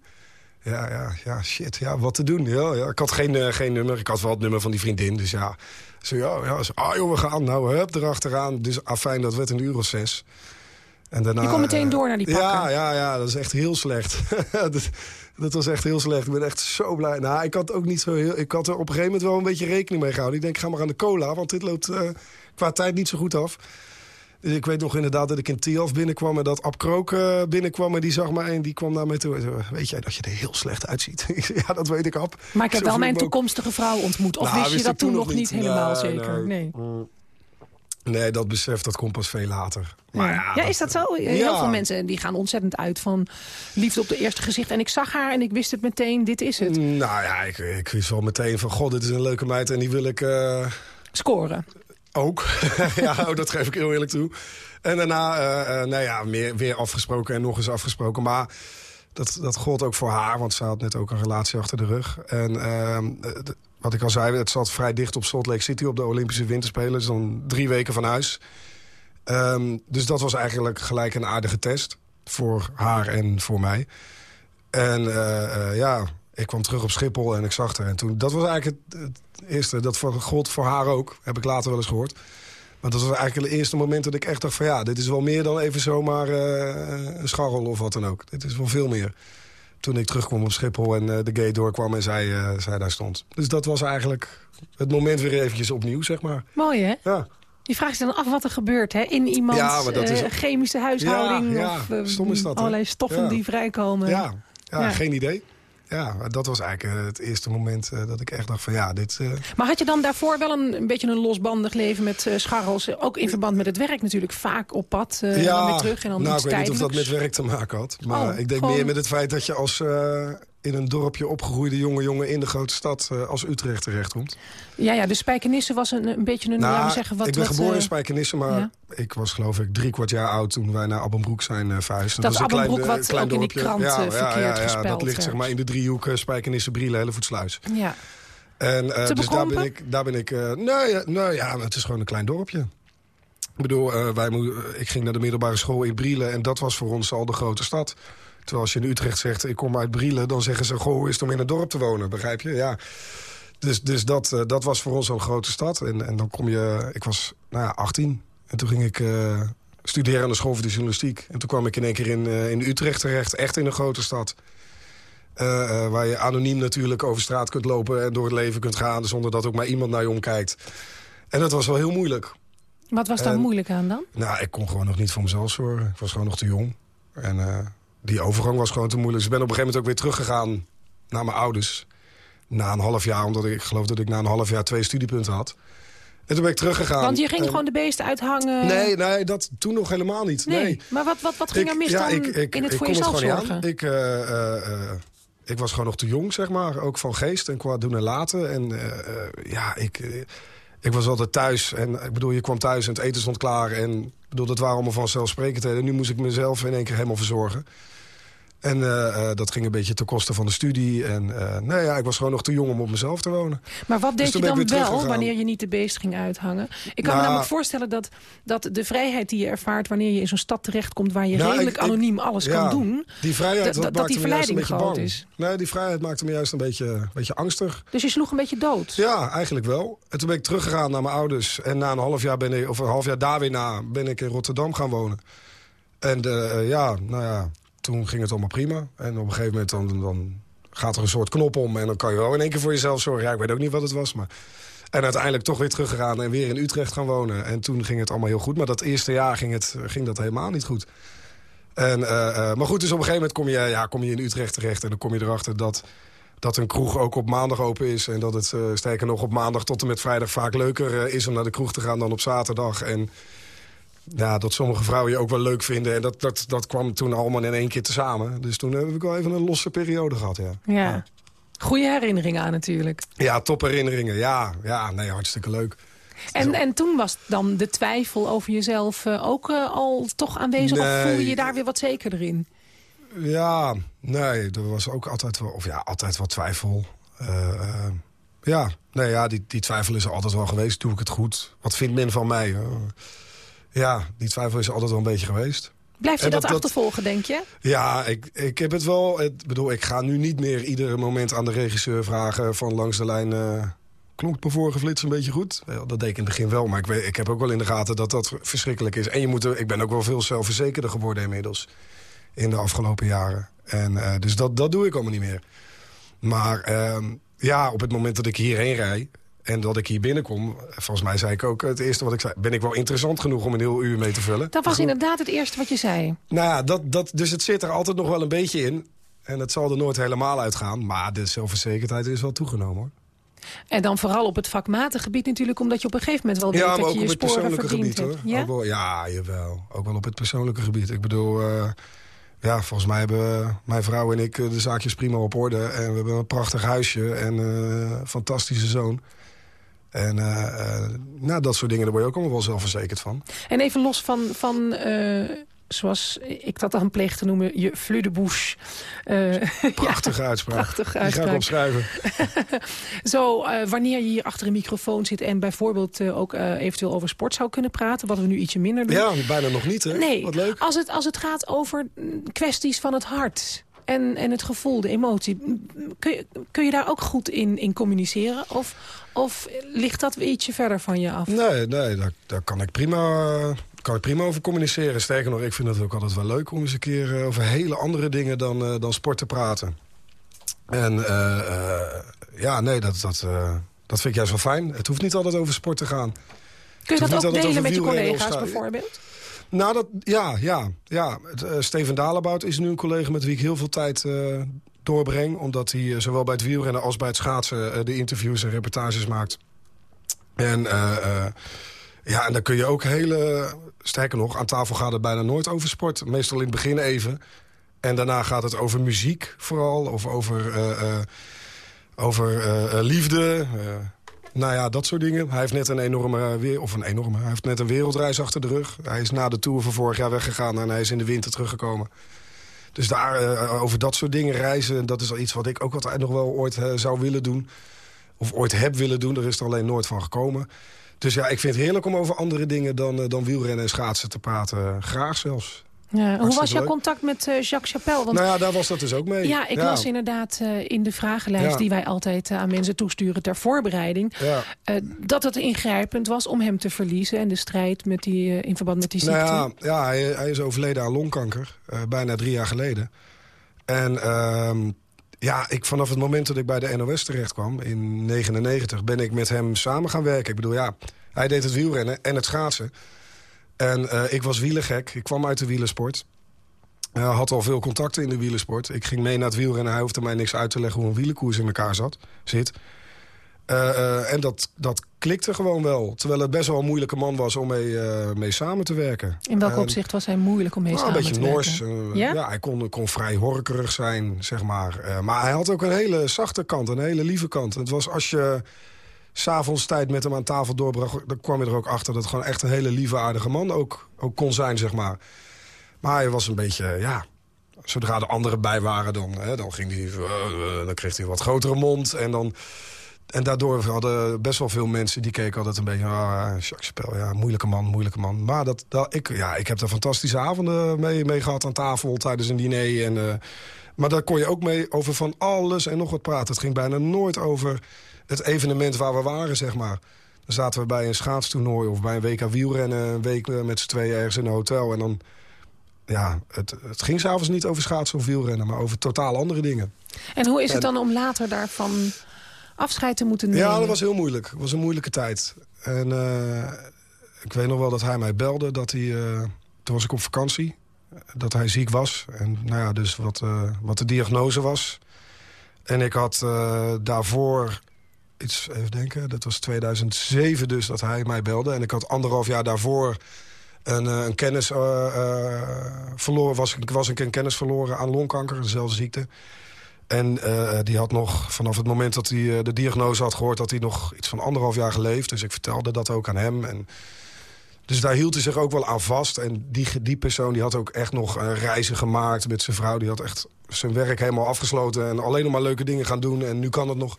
Ja, ja, ja, shit, ja, wat te doen. Ja, ja. Ik had geen, uh, geen nummer, ik had wel het nummer van die vriendin, dus ja. Zo, ja, ja, zo, ah joh, we gaan nou, hup, erachteraan. Dus afijn, dat werd een uur of zes. En daarna, je komt meteen door naar die pakken. Ja, ja, ja, dat is echt heel slecht. dat, dat, was echt heel slecht. Ik ben echt zo blij. Nou, ik had ook niet zo heel... Ik had er op een gegeven moment wel een beetje rekening mee gehouden. Ik denk, ga maar aan de cola, want dit loopt uh, qua tijd niet zo goed af. Dus ik weet nog inderdaad dat ik in Tiaf binnenkwam... en dat Ab Krook uh, binnenkwam en die zag mij en die kwam naar mij toe. Weet jij dat je er heel slecht uitziet? ja, dat weet ik, Ab. Maar ik heb zo wel mijn toekomstige vrouw ontmoet. Of nou, wist je dat toen nog niet helemaal nee, zeker? Nee. nee. Nee, dat besef dat komt pas veel later. Maar ja, ja, is dat zo? Heel ja. veel mensen die gaan ontzettend uit van liefde op de eerste gezicht. En ik zag haar en ik wist het meteen, dit is het. Nou ja, ik, ik wist wel meteen van, god, dit is een leuke meid en die wil ik... Uh... Scoren. Ook. ja, oh, dat geef ik heel eerlijk toe. En daarna, uh, uh, nou ja, meer, weer afgesproken en nog eens afgesproken. Maar dat, dat gold ook voor haar, want ze had net ook een relatie achter de rug. En ehm, wat ik al zei, het zat vrij dicht op Salt Lake City... op de Olympische Winterspelen, dus dan drie weken van huis. Um, dus dat was eigenlijk gelijk een aardige test. Voor haar en voor mij. En ja, ik kwam terug op Schiphol en ik zag haar. En toen, dat was eigenlijk het eerste. Dat gold voor haar ook, heb ik later wel eens gehoord. Maar dat was eigenlijk het eerste moment dat ik echt dacht van... ja, dit is wel meer dan even zomaar uh, een scharrel of wat dan ook. Dit is wel veel meer toen ik terugkwam op Schiphol en uh, de gate doorkwam en zij, uh, zij daar stond. Dus dat was eigenlijk het moment weer eventjes opnieuw, zeg maar. Mooi, hè? Ja. Je vraagt je dan af wat er gebeurt hè? in iemands ja, dat is... chemische huishouding. Ja, ja. of Stom is dat, allerlei stoffen die vrijkomen. Ja, ja, geen idee ja, dat was eigenlijk eh, het eerste moment uh, dat ik echt dacht van ja, dit... Uh... Maar had je dan daarvoor wel een, een beetje een losbandig leven met uh, scharrels? Ook in verband met het werk natuurlijk, vaak op pad ja, en dan weer terug en dan nou, ik weet niet of dat met werk te maken had. Maar oh, ik denk gewoon... meer met het feit dat je als in een dorpje opgegroeide jonge jongen in de grote stad als Utrecht terechtkomt. Ja, ja, de Spijkenisse was een, een beetje een, nou, laten we zeggen... Wat, ik ben wat, geboren in Spijkenisse, maar ja? ik was geloof ik drie kwart jaar oud toen wij naar Abbenbroek zijn uh, verhuisd. Dat, dat is Abbenbroek klein, wat klein ook dorpje. in die krant ja, verkeerd ja, gespeld Dat ligt zeg maar in de driehoek Spijkenisse, Brielen, Hellevoetsluis. Ja. En uh, dus daar ben ik, daar ben ik uh, nou, nou ja, het is gewoon een klein dorpje. Ik bedoel, wij ik ging naar de middelbare school in Brielen en dat was voor ons al de grote stad. Terwijl als je in Utrecht zegt, ik kom uit Brielen... dan zeggen ze, goh, hoe is het om in een dorp te wonen, begrijp je? Ja. Dus, dus dat, uh, dat was voor ons een grote stad. En, en dan kom je... Ik was nou ja, 18. En toen ging ik uh, studeren aan de school voor de journalistiek. En toen kwam ik in één keer in, uh, in Utrecht terecht. Echt in een grote stad. waar je anoniem natuurlijk over straat kunt lopen... en door het leven kunt gaan... zonder dat ook maar iemand naar je omkijkt. En dat was wel heel moeilijk. Wat was daar moeilijk aan dan? Nou, ik kon gewoon nog niet voor mezelf zorgen. Ik was gewoon nog te jong. En die overgang was gewoon te moeilijk. Dus ik ben op een gegeven moment ook weer teruggegaan naar mijn ouders. Na een half jaar, omdat ik, ik geloof dat ik na een half jaar twee studiepunten had. En toen ben ik teruggegaan. Want je ging gewoon de beesten uithangen? Nee, nee, dat toen nog helemaal niet. Nee. Maar wat, wat, wat ging er mis dan ik, ik, in het voor jezelf zorgen? Ik, uh, uh, uh, ik was gewoon nog te jong, zeg maar. Ook van geest en qua doen en laten. En ja, ik, ik was altijd thuis. En ik bedoel, je kwam thuis en het eten stond klaar. En bedoel, dat waren allemaal vanzelfsprekendheden. Nu moest ik mezelf in één keer helemaal verzorgen. En uh, uh, dat ging een beetje ten koste van de studie. En uh, nou ja, ik was gewoon nog te jong om op mezelf te wonen. Maar wat deed dus je dan wel wanneer je niet de beest ging uithangen? Ik kan nou, me namelijk voorstellen dat, dat de vrijheid die je ervaart... wanneer je in zo'n stad terechtkomt waar je nou, redelijk ik, anoniem alles ja, kan doen... Die vrijheid, dat, dat die verleiding groot bang. is. Nee, die vrijheid maakte me juist een beetje, een beetje angstig. Dus je sloeg een beetje dood? Ja, eigenlijk wel. En toen ben ik teruggegaan naar mijn ouders. En na een half jaar, ben ik, of een half jaar daar weer na, ben ik in Rotterdam gaan wonen. En ja, nou ja toen ging het allemaal prima. En op een gegeven moment dan, dan gaat er een soort knop om... en dan kan je wel in één keer voor jezelf zorgen. Ja, ik weet ook niet wat het was, maar... En uiteindelijk toch weer teruggegaan en weer in Utrecht gaan wonen. En toen ging het allemaal heel goed. Maar dat eerste jaar ging, het, ging dat helemaal niet goed. En, uh, uh, maar goed, dus op een gegeven moment kom je, ja, kom je in Utrecht terecht... en dan kom je erachter dat, dat een kroeg ook op maandag open is... en dat het, uh, sterker nog, op maandag tot en met vrijdag vaak leuker is... om naar de kroeg te gaan dan op zaterdag. En ja, dat sommige vrouwen je ook wel leuk vinden. En dat, dat, dat kwam toen allemaal in één keer tezamen. Dus toen heb ik wel even een losse periode gehad, ja. Ja. Goede herinneringen aan natuurlijk. Ja, top herinneringen. Ja, ja nee, hartstikke leuk. En, en toen was dan de twijfel over jezelf uh, ook uh, al toch aanwezig? Nee. Of voel je je daar weer wat zekerder in? Ja, nee, er was ook altijd wel, of ja, altijd wel twijfel. Uh, ja, nee, ja die, die twijfel is er altijd wel geweest. Doe ik het goed? Wat vindt men van mij? Ja, die twijfel is altijd wel een beetje geweest. Blijft je dat, dat- achtervolgen, denk je? Ja, ik, ik heb het wel... Ik bedoel, ik ga nu niet meer ieder moment aan de regisseur vragen... van langs de lijn... eh klonk mijn vorige flits een beetje goed? Dat deed ik in het begin wel, maar ik, weet, ik heb ook wel in de gaten dat dat verschrikkelijk is. En je moet er, ik ben ook wel veel zelfverzekerder geworden inmiddels. In de afgelopen jaren. En, eh, dus dat, dat doe ik allemaal niet meer. Maar ehm, ja, op het moment dat ik hierheen rijd... en dat ik hier binnenkom... volgens mij zei ik ook het eerste wat ik zei... ben ik wel interessant genoeg om een heel uur mee te vullen. Dat was inderdaad het eerste wat je zei. nou ja, dat, dat, dus het zit er altijd nog wel een beetje in. En het zal er nooit helemaal uitgaan. Maar de zelfverzekerdheid is wel toegenomen, hoor. En dan vooral op het vakmatige gebied natuurlijk... omdat je op een gegeven moment wel weet ja, dat ook je op je het sporen persoonlijke verdiend gebied, hoor. Ja? Ook wel, ja, jawel. Ook wel op het persoonlijke gebied. Ik bedoel, eh, ja, volgens mij hebben mijn vrouw en ik eh, de zaakjes prima op orde. En we hebben een prachtig huisje en eh, een fantastische zoon. En eh, eh, nou, dat soort dingen, daar word je ook allemaal wel zelfverzekerd van. En even los van, van eh, zoals ik dat dan pleeg te noemen, je fleu de bouche. Eh, Prachtige uitspraak. prachtige Die ga ik uitspraak. opschrijven. Zo, wanneer je hier achter een microfoon zit... en bijvoorbeeld ook eventueel over sport zou kunnen praten... wat we nu ietsje minder doen. Ja, bijna nog niet, hè? Nee, Wat leuk. Als, het, als het gaat over mm, kwesties van het hart... En, en het gevoel, de emotie. Kun je, kun je daar ook goed in, in communiceren? Of, of ligt dat ietsje verder van je af? Nee, nee daar, daar kan, ik prima, kan ik prima over communiceren. Sterker nog, ik vind het ook altijd wel leuk om eens een keer eh, over hele andere dingen dan, eh, dan sport te praten. En eh, ja, nee, dat, dat, dat vind ik juist wel fijn. Het hoeft niet altijd over sport te gaan. Kun je dat ook delen met je collega's bijvoorbeeld? Nou, dat, ja, ja, ja. Eh, Steven Dalebout is nu een collega met wie ik heel veel tijd eh, doorbreng. Omdat hij eh, zowel bij het wielrennen als bij het schaatsen... de interviews en reportages maakt. En, ja, en dan kun je ook hele... Sterker nog, aan tafel gaat het bijna nooit over sport. Meestal in het begin even. En daarna gaat het over muziek vooral. Of over, over liefde... eh, nou ja, dat soort dingen. Hij heeft net een enorme, eh, of een enorme, hij heeft net een wereldreis achter de rug. Hij is na de Tour van vorig jaar weggegaan en hij is in de winter teruggekomen. Dus daar, eh, over dat soort dingen reizen, dat is al iets wat ik ook altijd nog wel ooit eh, zou willen doen. Of ooit heb willen doen, er is er alleen nooit van gekomen. Dus ja, ik vind het heerlijk om over andere dingen dan, eh, dan wielrennen en schaatsen te praten. Graag zelfs. Ja, hoe was jouw contact met eh, Jacques Chapelle? Want nou ja, daar was dat dus ook mee. Ja, ik las inderdaad eh, in de vragenlijst Ja. die wij altijd eh, aan mensen toesturen ter voorbereiding. Dat het ingrijpend was om hem te verliezen en de strijd met die, in verband met die ziekte. Nou ja, ja hij, hij is overleden aan longkanker. bijna drie jaar geleden. En ehm, ja, ik, vanaf het moment dat ik bij de NOS terecht kwam, in 99, ben ik met hem samen gaan werken. Ik bedoel, ja, hij deed het wielrennen en het schaatsen. En eh, ik was wielergek. Ik kwam uit de wielersport. Hij had al veel contacten in de wielersport. Ik ging mee naar het wielrennen. Hij hoefde mij niks uit te leggen hoe een wielerkoers in elkaar zat, zit. Eh, eh, en dat, dat klikte gewoon wel. Terwijl het best wel een moeilijke man was om mee, mee samen te werken. In welk En- opzicht was hij moeilijk om mee nou, samen een beetje te Noors. werken? Ja? ja? hij kon, kon vrij horkerig zijn, zeg maar. Maar hij had ook een hele zachte kant, een hele lieve kant. Het was als je s'avonds tijd met hem aan tafel doorbracht... dan kwam je er ook achter dat het gewoon echt een hele lieve, aardige man ook, ook kon zijn, zeg maar. Maar hij was een beetje, ja... Zodra er anderen bij waren, dan, hè, dan, ging hij, eh, eh, dan kreeg hij wat grotere mond. En, dan, en daardoor hadden best wel veel mensen... die keken altijd een beetje... Ah, Jacques ja, moeilijke man, moeilijke man. Maar dat, dat, ik, ja, ik heb daar fantastische avonden mee, mee gehad aan tafel tijdens een diner. En, eh, maar daar kon je ook mee over van alles en nog wat praten. Het ging bijna nooit over het evenement waar we waren, zeg maar. Dan zaten we bij een schaatstoernooi of bij een WK wielrennen... een week eh, met z'n tweeën ergens in een hotel. En dan, ja, het, het ging s'avonds niet over schaatsen of wielrennen... maar over totaal andere dingen. En hoe is het En- dan om later daarvan afscheid te moeten nemen? Ja, dat was heel moeilijk. Het was een moeilijke tijd. En eh, ik weet nog wel dat hij mij belde. Dat hij, eh, toen was ik op vakantie. Dat hij ziek was. En nou ja, dus wat, wat de diagnose was. En ik had daarvoor... Iets, even denken, dat was 2007 dus dat hij mij belde. En ik had anderhalf jaar daarvoor een, eh, een kennis eh, verloren. Was, ik was een kennis verloren aan longkanker, dezelfde ziekte. En die had nog, vanaf het moment dat hij de diagnose had gehoord... had hij nog iets van anderhalf jaar geleefd. Dus ik vertelde dat ook aan hem. En, dus daar hield hij zich ook wel aan vast. En die, die persoon die had ook echt nog reizen gemaakt met zijn vrouw. Die had echt zijn werk helemaal afgesloten. En alleen nog maar leuke dingen gaan doen. En nu kan het nog...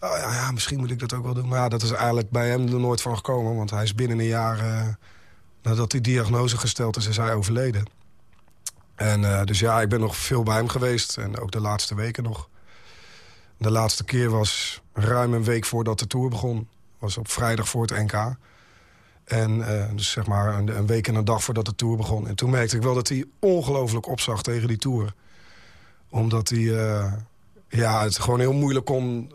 Oh, ja, misschien moet ik dat ook wel doen. Maar ja, dat is eigenlijk bij hem er nooit van gekomen. Want hij is binnen een jaar... eh, Nadat die diagnose gesteld is, is hij overleden. En uh, dus ja, ik ben nog veel bij hem geweest. En ook de laatste weken nog. De laatste keer was ruim een week voordat de Tour begon. Was op vrijdag voor het NK. En uh, dus zeg maar een, een, week en een dag voordat de Tour begon. En toen merkte ik wel dat hij ongelooflijk opzag tegen die Tour. Omdat hij uh, ja, het gewoon heel moeilijk kon,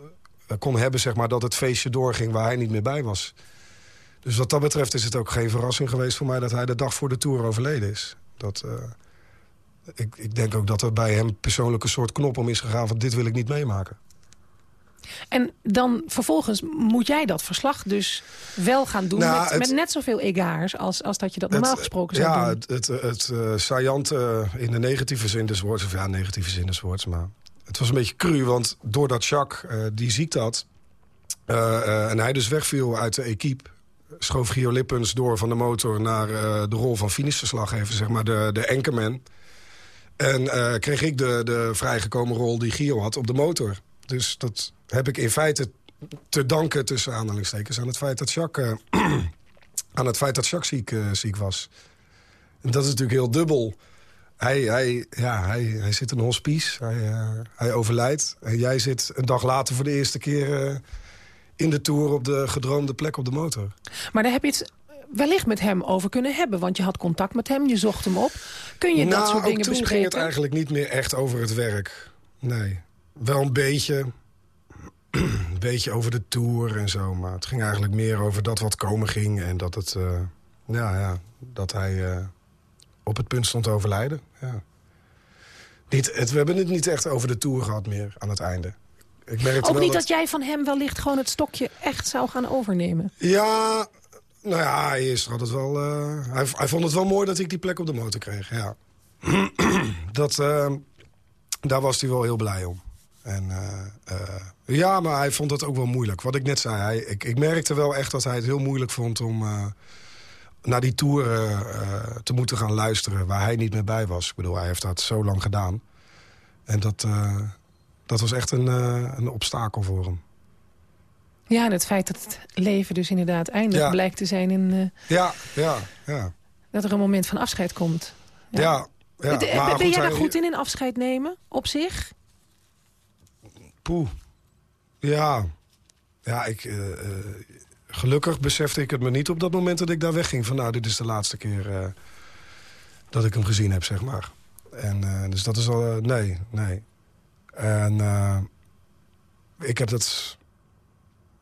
kon hebben zeg maar, dat het feestje doorging waar hij niet meer bij was. Dus wat dat betreft is het ook geen verrassing geweest voor mij... dat hij de dag voor de Tour overleden is. Dat, uh, ik, ik denk ook dat er bij hem persoonlijk een soort knop om is gegaan... van dit wil ik niet meemaken. En dan vervolgens moet jij dat verslag dus wel gaan doen... Nou, met, het, met, net zoveel egaars als, als dat je dat normaal gesproken zou ja, doen. Ja, het, het, het uh, saillante in de negatieve zin des woords... of ja, negatieve zin des woords, maar... Het was een beetje cru, want doordat Jacques uh, die ziekte had... Uh, en hij dus wegviel uit de equipe schoof Gio Lippens door van de motor naar de rol van finishverslaggever, zeg maar, de, de. En kreeg ik de, de vrijgekomen rol die Gio had op de motor. Dus dat heb ik in feite te danken, tussen aanhalingstekens, aan het feit dat Jacques, aan het feit dat Jacques ziek, ziek was. En dat is natuurlijk heel dubbel. Hij, hij, ja, hij, hij zit in een hospice, hij, hij overlijdt. En jij zit een dag later voor de eerste keer in de Tour op de gedroomde plek op de motor. Maar daar heb je het wellicht met hem over kunnen hebben. Want je had contact met hem, je zocht hem op. Kun je nou, dat soort dingen toen bespreken? ging het eigenlijk niet meer echt over het werk. Nee, wel een beetje... een beetje over de Tour en zo. Maar het ging eigenlijk meer over dat wat komen ging. En dat, het, uh, ja, ja, dat hij uh, op het punt stond te overlijden. Ja. Niet, het, we hebben het niet echt over de Tour gehad meer aan het einde. Ik Ook wel niet dat... jij van hem wellicht gewoon het stokje echt zou gaan overnemen? Ja, nou ja, hij is altijd wel... Uh, hij, hij, vond het wel mooi dat ik die plek op de motor kreeg, ja. dat, uh, daar was hij wel heel blij om. En, uh, ja, maar hij vond het ook wel moeilijk. Wat ik net zei, hij, ik, ik merkte wel echt dat hij het heel moeilijk vond om naar die tour te moeten gaan luisteren... waar hij niet meer bij was. Ik bedoel, hij heeft dat zo lang gedaan. En dat, dat was echt een, uh, een obstakel voor hem. Ja, en het feit dat het leven dus inderdaad eindig ja. blijkt te zijn... in ja, ja, ja. dat er een moment van afscheid komt. Ja, ja. ja. De, maar ben goed, jij daar hij- goed in, in afscheid nemen, op zich? Poeh. Ja. Ja, ik... gelukkig besefte ik het me niet op dat moment dat ik daar wegging. Van nou, dit is de laatste keer eh, dat ik hem gezien heb, zeg maar. En eh, dus dat is al... eh, nee, nee. En ik heb dat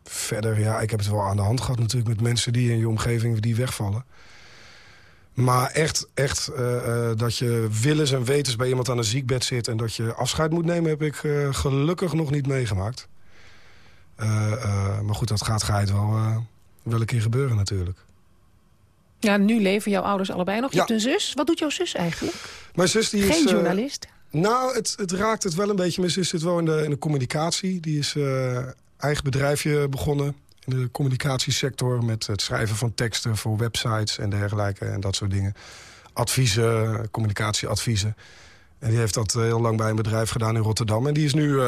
verder... Ja, ik heb het wel aan de hand gehad natuurlijk met mensen die in je omgeving die wegvallen. Maar echt, echt dat je willens en wetens bij iemand aan een ziekbed zit... en dat je afscheid moet nemen, heb ik gelukkig nog niet meegemaakt. Eh, eh, maar goed, dat gaat geheid wel, eh, wel een keer gebeuren natuurlijk. Ja, nu leven jouw ouders allebei nog. Je Ja. hebt een zus. Wat doet jouw zus eigenlijk? Mijn zus die is... Geen journalist. Nou, het, het raakt het wel een beetje. Mijn zus zit wel in de, in de communicatie. Die is eigen bedrijfje begonnen in de communicatiesector... met het schrijven van teksten voor websites en dergelijke en dat soort dingen. Adviezen, communicatieadviezen. En die heeft dat heel lang bij een bedrijf gedaan in Rotterdam. En die is nu,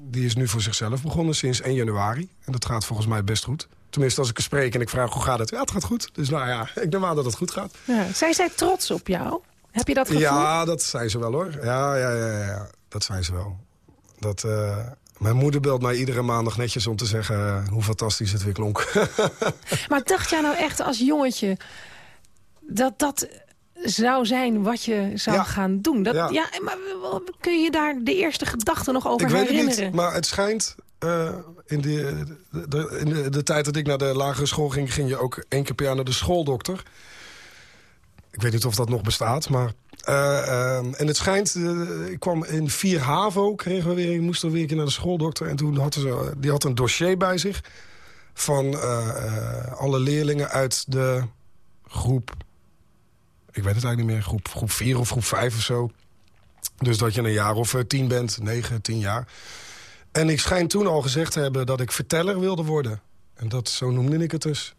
die is nu voor zichzelf begonnen sinds 1 januari. En dat gaat volgens mij best goed. Tenminste, als ik er spreek en ik vraag hoe gaat het? Ja, het gaat goed. Dus nou ja, ik neem aan dat het goed gaat. Ja. Zijn zij trots op jou? Heb je dat gevoel? Ja, dat zijn ze wel hoor. Ja, ja, ja, ja, dat zijn ze wel. Dat, eh, mijn moeder belt mij iedere maandag netjes om te zeggen eh, hoe fantastisch het weer klonk. Maar dacht jij nou echt als jongetje dat dat zou zijn wat je zou Ja. gaan doen? Dat, ja. Ja. maar kun je daar de eerste gedachten nog over ik weet het herinneren? niet, maar het schijnt... eh, in, de, de, de- in de, de tijd dat ik naar de lagere school ging... ging je ook één keer per jaar naar de schooldokter. Ik weet niet of dat nog bestaat, maar... eh, eh, en het schijnt, ik kwam in 4 HAVO, kregen we weer, moesten we weer een keer naar de schooldokter. En toen had ze, die had een dossier bij zich van alle leerlingen uit de groep... Ik weet het eigenlijk niet meer, groep, groep 4 of groep 5 of zo. Dus dat je een jaar of eh, tien bent, negen, tien jaar. En ik schijn toen al gezegd te hebben dat ik verteller wilde worden. En dat, zo noemde ik het dus.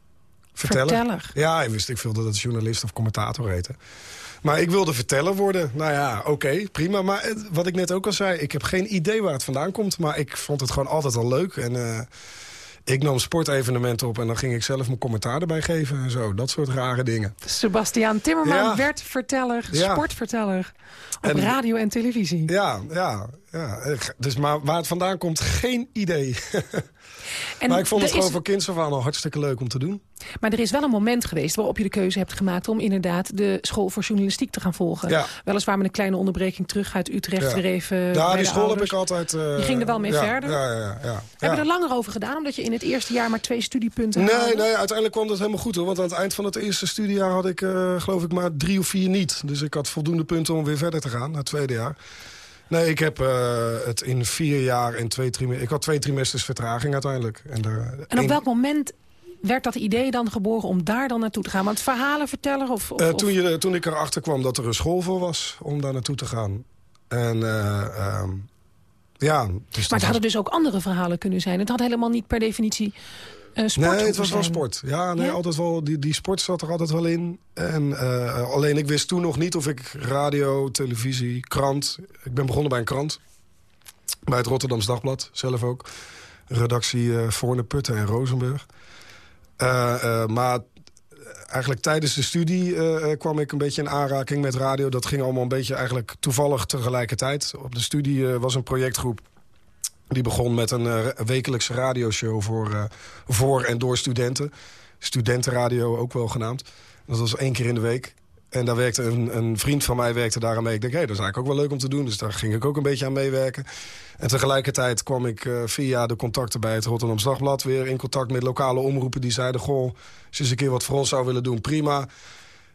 Verteller. Verteller. Ja, en wist ik veel dat het journalist of commentator heette. Maar ik wilde verteller worden. Nou ja, oké, prima. Maar het- wat ik net ook al zei, ik heb geen idee waar het vandaan komt. Maar ik vond het gewoon altijd al leuk. En eh, Ik nam sportevenementen op en dan ging ik zelf mijn commentaar erbij geven en zo. Dat soort rare dingen. Sebastiaan Timmerman Ja. werd verteller, Ja. sportverteller. Op En- radio en televisie. Ja, ja, ja. Dus maar waar het vandaan komt, geen idee. En maar ik vond het gewoon is- voor kinds af aan al hartstikke leuk om te doen. Maar er is wel een moment geweest waarop je de keuze hebt gemaakt... om inderdaad de school voor journalistiek te gaan volgen. Ja. Weliswaar met een kleine onderbreking terug uit Utrecht Ja. weer even ja, die school heb ik altijd... eh, Je ging er wel mee ja, verder? Ja, ja, ja. ja. Heb je er langer over gedaan, omdat je in het eerste jaar maar twee studiepunten Nee, haalde? nee, uiteindelijk kwam dat helemaal goed hoor. Want aan het eind van het eerste studiejaar had ik eh, geloof ik maar drie of vier niet. Dus ik had voldoende punten om weer verder te gaan naar het tweede jaar. Nee, ik heb eh, het in vier jaar en twee trimesters... Ik had twee trimesters vertraging uiteindelijk. En, En op welk moment werd dat idee dan geboren om daar dan naartoe te gaan? Want verhalen vertellen of... of, Eh, of- toen, je, toen ik erachter kwam dat er een school voor was om daar naartoe te gaan. En eh, ehm, ja... Dus Maar het was- hadden dus ook andere verhalen kunnen zijn. Het had helemaal niet per definitie eh sport Nee, het was wel sport. Ja, nee, Ja? altijd wel, die, die sport zat er altijd wel in. En, eh, alleen ik wist toen nog niet of ik radio, televisie, krant... Ik ben begonnen bij een krant. Bij het Rotterdams Dagblad, zelf ook. Redactie eh Voorne, Putten en Rozenburg. Maar eigenlijk tijdens de studie kwam ik een beetje in aanraking met radio. Dat ging allemaal een beetje eigenlijk toevallig tegelijkertijd. Op de studie was een projectgroep die begon met een eh, wekelijkse radioshow voor, eh, voor en door studenten. Studentenradio ook wel genaamd. Dat was één keer in de week. En daar werkte een, een vriend van mij werkte daar aan mee. Ik denk, hé, dat is eigenlijk ook wel leuk om te doen. Dus daar ging ik ook een beetje aan meewerken. En tegelijkertijd kwam ik eh, via de contacten bij het Rotterdams Dagblad... weer in contact met lokale omroepen die zeiden... goh, als je eens een keer wat voor ons zou willen doen, prima.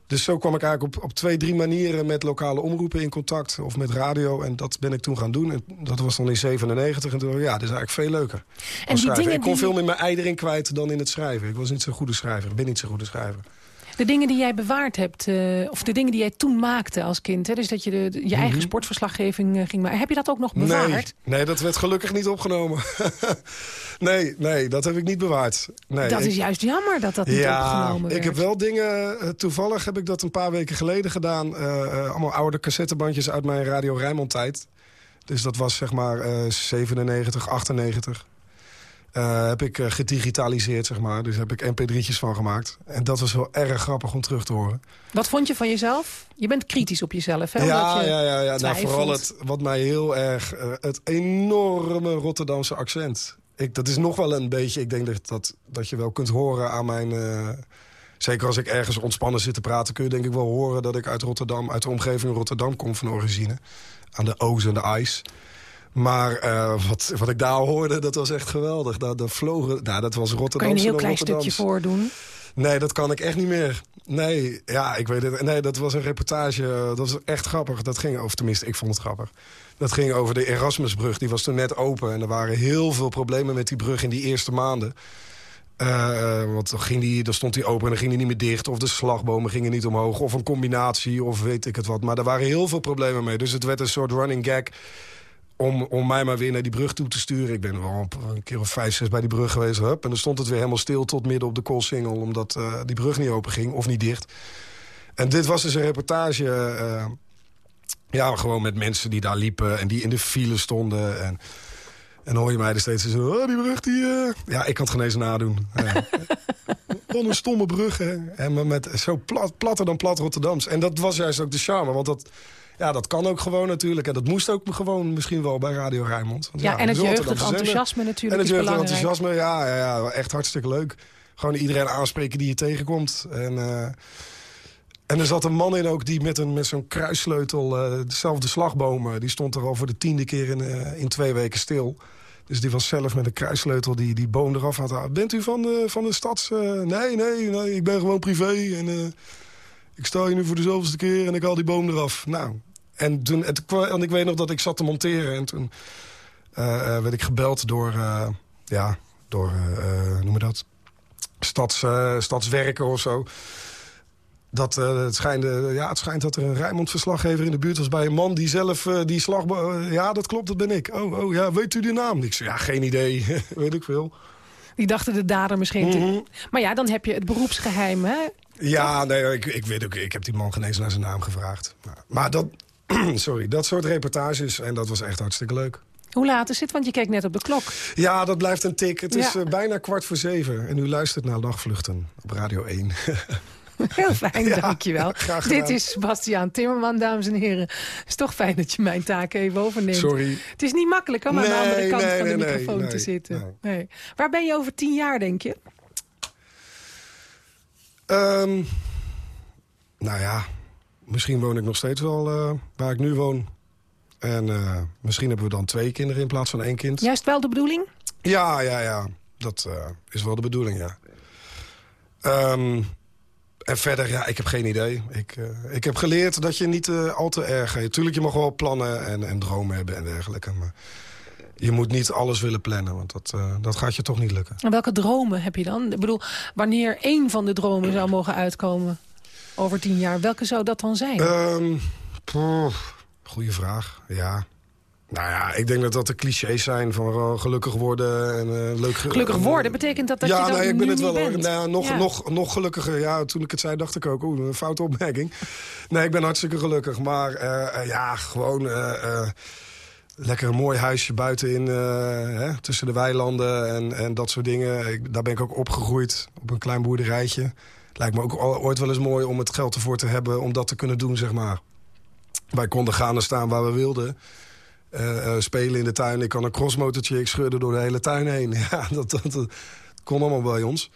Dus zo kwam ik eigenlijk op, op twee, drie manieren met lokale omroepen in contact. Of met radio. En dat ben ik toen gaan doen. En dat was dan in 97. En toen dacht ik, ja, dit is eigenlijk veel leuker. En die dingen Ik kon die- veel meer mijn ei erin kwijt dan in het schrijven. Ik was niet zo'n goede schrijver. Ik ben niet zo'n goede schrijver. De dingen die jij bewaard hebt, eh, of de dingen die jij toen maakte als kind... Hè, dus dat je de, de- je eigen sportverslaggeving eh, ging maken... heb je dat ook nog bewaard? Mhm. Nee, nee, dat werd gelukkig niet opgenomen. nee, nee, dat heb ik niet bewaard. Nee, dat ik- is juist jammer dat dat niet ja, opgenomen werd. ik heb wel dingen... eh, toevallig heb ik dat een paar weken geleden gedaan. allemaal oude cassettebandjes uit mijn Radio Rijnmond tijd. Dus dat was zeg maar eh 97, 98. Eh, heb ik eh, gedigitaliseerd, zeg maar. Dus heb ik mp3'tjes van gemaakt. En dat was wel erg grappig om terug te horen. Wat vond je van jezelf? Je bent kritisch op jezelf, hè? Ja, je ja, ja, ja. Nou, vooral het, wat mij heel erg... eh, het enorme Rotterdamse accent. Ik, dat is nog wel een beetje... Ik denk dat, dat, dat je wel kunt horen aan mijn... zeker als ik ergens ontspannen zit te praten... kun je denk ik wel horen dat ik uit Rotterdam... uit de omgeving Rotterdam kom van origine. Aan de O's en de I's. Maar eh, wat, wat ik daar hoorde, dat was echt geweldig. Daar, daar vlogen, nou, dat was Rotterdam. Kan je een heel klein stukje voordoen? Nee, dat kan ik echt niet meer. Nee, ja, ik weet het. Nee, dat was een reportage. eh, Dat was echt grappig. Dat ging over, tenminste, ik vond het grappig. Dat ging over de Erasmusbrug. Die was toen net open. En er waren heel veel problemen met die brug in die eerste maanden. Eh, want dan, ging die, dan stond die open en dan ging die niet meer dicht. Of de slagbomen gingen niet omhoog. Of een combinatie, of weet ik het wat. Maar er waren heel veel problemen mee. Dus het werd een soort running gag om, om mij maar weer naar die brug toe te sturen. Ik ben wel een keer of vijf, zes bij die brug geweest. Hup, en dan stond het weer helemaal stil tot midden op de Koolsingel... omdat eh, die brug niet open ging, of niet dicht. En dit was dus een reportage... eh, ja, gewoon met mensen die daar liepen en die in de file stonden. En, en hoor je mij er steeds zo... Oh, die brug, die... eh." Ja, ik kan het geen eens nadoen. Ja. Een stomme brug, hè. En met zo plat, platter dan plat Rotterdams. En dat was juist ook de charme, want dat... Ja, dat kan ook gewoon natuurlijk. En dat moest ook gewoon misschien wel bij Radio Rijnmond. Want Ja, en het jeugdig enthousiasme natuurlijk En het jeugdig enthousiasme, ja, ja, ja, echt hartstikke leuk. Gewoon iedereen aanspreken die je tegenkomt. En, eh, en er zat een man in ook die met, een, met zo'n kruissleutel... eh, dezelfde slagbomen, die stond er al voor de tiende keer in, eh, in twee weken stil. Dus die was zelf met een kruissleutel die, die boom eraf had. gehaald. Bent u van de, van de stads... nee, nee, nee, ik ben gewoon privé. En ik sta hier nu voor de zoveelste keer en ik haal die boom eraf. Nou, en toen... En, toen kwa- en ik weet nog dat ik zat te monteren en toen eh, eh, werd ik gebeld door... eh, ja, door, eh, noem je dat? Stads, stadswerken of zo. Dat, het, schijnt, eh, ja, het schijnt dat er een Rijnmond-verslaggever in de buurt was... bij een man die zelf die slag... ja, dat klopt, dat ben ik. Oh, oh ja, weet u die naam? Ik zei, ja, geen idee. weet ik veel. Die dachten de dader misschien. te- Mhm. Maar ja, dan heb je het beroepsgeheim, hè? Ja, nee, ik, ik weet ook... Ik heb die man geen eens naar zijn naam gevraagd. Maar, maar dat... sorry, dat soort reportages. En dat was echt hartstikke leuk. Hoe laat is het? Want je kijkt net op de klok. Ja, dat blijft een tik. Het is eh, bijna kwart voor zeven. En u luistert naar Dagvluchten op Radio 1. Heel fijn, Ja, dankjewel. graag gedaan. Dit is Bastiaan Timmerman, dames en heren. Het is toch fijn dat je mijn taak even overneemt. Sorry. Het is niet makkelijk om aan de andere kant nee, van de nee, microfoon te zitten. Nee. Waar ben je over tien jaar, denk je? Ehm, nou ja, misschien woon ik nog steeds wel eh, waar ik nu woon. En eh, misschien hebben we dan twee kinderen in plaats van één kind. Juist wel de bedoeling? Ja, ja, ja. Dat eh, is wel de bedoeling, ja. Ehm, en verder, ja, ik heb geen idee. Ik, ik heb geleerd dat je niet al te erg... Tuurlijk, je mag wel plannen en, en dromen hebben en dergelijke. Maar je moet niet alles willen plannen, want dat, dat gaat je toch niet lukken. En welke dromen heb je dan? Ik bedoel, wanneer één van de dromen zou mogen uitkomen over tien jaar, welke zou dat dan zijn? Poeh, goeie vraag, ja. Nou ja, ik denk dat dat de clichés zijn van eh, gelukkig worden en eh, leuk... ge- Gelukkig worden betekent dat dat ja, je dat nee, ik ben het wel. bent. Nou, nog, Ja. nog, nog gelukkiger. Ja, toen ik het zei, dacht ik ook, oeh, een foute opmerking. Nee, ik ben hartstikke gelukkig. Maar eh, eh, ja, gewoon eh, eh, lekker een mooi huisje buitenin, eh, hè, tussen de weilanden en, en dat soort dingen. Ik, daar ben ik ook opgegroeid, op een klein boerderijtje. Lijkt me ook ooit wel eens mooi om het geld ervoor te hebben om dat te kunnen doen, zeg maar. Wij konden gaan en staan waar we wilden. Eh, eh, spelen in de tuin. Ik kan een crossmotortje, ik scheurde door de hele tuin heen. Ja, dat, dat, kon allemaal bij ons.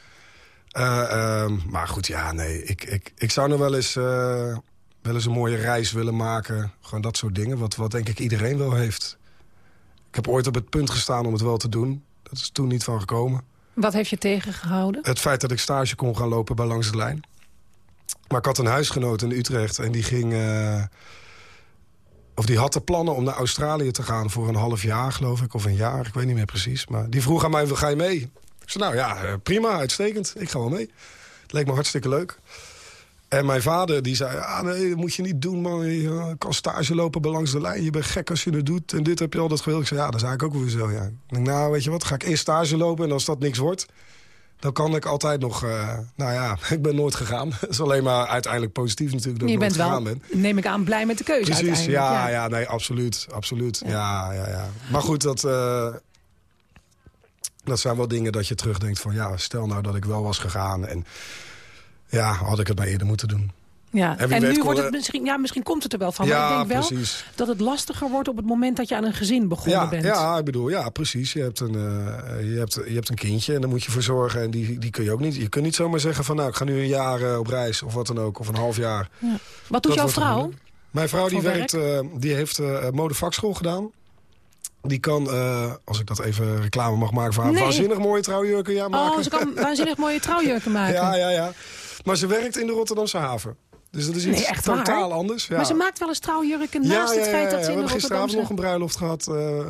Eh, maar goed, ja, nee. Ik, ik, ik zou nog wel eens, wel eens een mooie reis willen maken. Gewoon dat soort dingen, wat, wat denk ik iedereen wel heeft. Ik heb ooit op het punt gestaan om het wel te doen. Dat is toen niet van gekomen. Wat heeft je tegengehouden? Het feit dat ik stage kon gaan lopen bij Langs de Lijn. Maar ik had een huisgenoot in Utrecht en die ging... eh, of die had de plannen om naar Australië te gaan voor een half jaar, geloof ik. Of een jaar, ik weet niet meer precies. Maar die vroeg aan mij, ga je mee? Ik zei, nou ja, eh, prima, uitstekend. Ik ga wel mee. Het leek me hartstikke leuk. En mijn vader die zei, ah, nee, dat moet je niet doen, man. Je eh, kan stage lopen langs de lijn. Je bent gek als je het doet. En dit heb je altijd gewild. Ik zei, ja, dat is eigenlijk ook wel zo, ja. Ik denk, nou, weet je wat, ga ik eerst stage lopen. En als dat niks wordt, dan kan ik altijd nog... eh, nou ja, ik ben nooit gegaan. Dat is alleen maar uiteindelijk positief natuurlijk dat je ik nooit bent wel, ben. neem ik aan, blij met de keuze Precies, uiteindelijk. ja, ja, nee, absoluut. absoluut. Ja. Ja, ja, Maar goed, dat, eh, dat zijn wel dingen dat je terugdenkt van... ja, stel nou dat ik wel was gegaan en ja, had ik het maar eerder moeten doen. Ja, En nu wordt het misschien, ja, misschien komt het er wel van. Ja, maar ik denk wel precies. dat het lastiger wordt op het moment dat je aan een gezin begonnen Ja, bent. ja, ik bedoel, ja, precies. Je hebt, een, eh, je, hebt, je hebt een kindje en daar moet je voor zorgen. En die, die kun je ook niet. Je kunt niet zomaar zeggen van nou, ik ga nu een jaar eh, op reis of wat dan ook. Of een half jaar. Ja. Wat doet Dat jouw vrouw? Mijn vrouw die werkt, eh, die heeft modevakschool gedaan. Die kan, als ik dat even reclame mag maken voor haar, Nee. waanzinnig mooie trouwjurken ja, maken. Oh, ze kan waanzinnig mooie trouwjurken maken. Ja, ja, ja. Maar ze werkt in de Rotterdamse haven. Dus dat is iets Nee, echt totaal waar? anders. Ja. Maar ze maakt wel eens trouwjurken naast het feit dat ze in de hebben gisteravond nog een bruiloft gehad... eh, eh,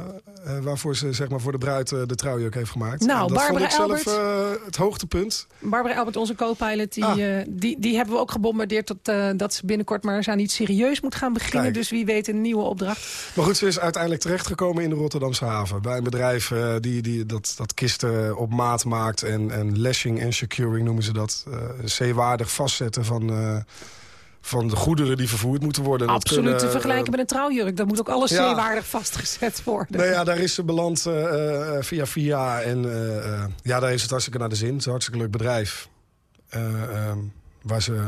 waarvoor ze zeg maar, voor de bruid eh, de trouwjurk heeft gemaakt. Nou, En dat Barbara vond ik zelf Albert. eh, het hoogtepunt. Barbara Albert, onze co-pilot, die, Ah. die, die hebben we ook gebombardeerd... Dat, dat ze binnenkort maar eens aan iets serieus moet gaan beginnen. Kijk. Dus wie weet een nieuwe opdracht. Maar goed, ze is uiteindelijk terechtgekomen in de Rotterdamse haven. Bij een bedrijf die, die dat, dat kisten op maat maakt. En, en lashing en securing noemen ze dat. zeewaardig vastzetten van, van de goederen die vervoerd moeten worden. Dat Absoluut kunnen, te eh, vergelijken met een trouwjurk. Dat moet ook alles ja. zeewaardig vastgezet worden. Nou ja, daar is ze beland eh, eh, via via. En ja, daar is het hartstikke naar de zin. Het is een hartstikke leuk bedrijf. Eh, ehm, waar ze,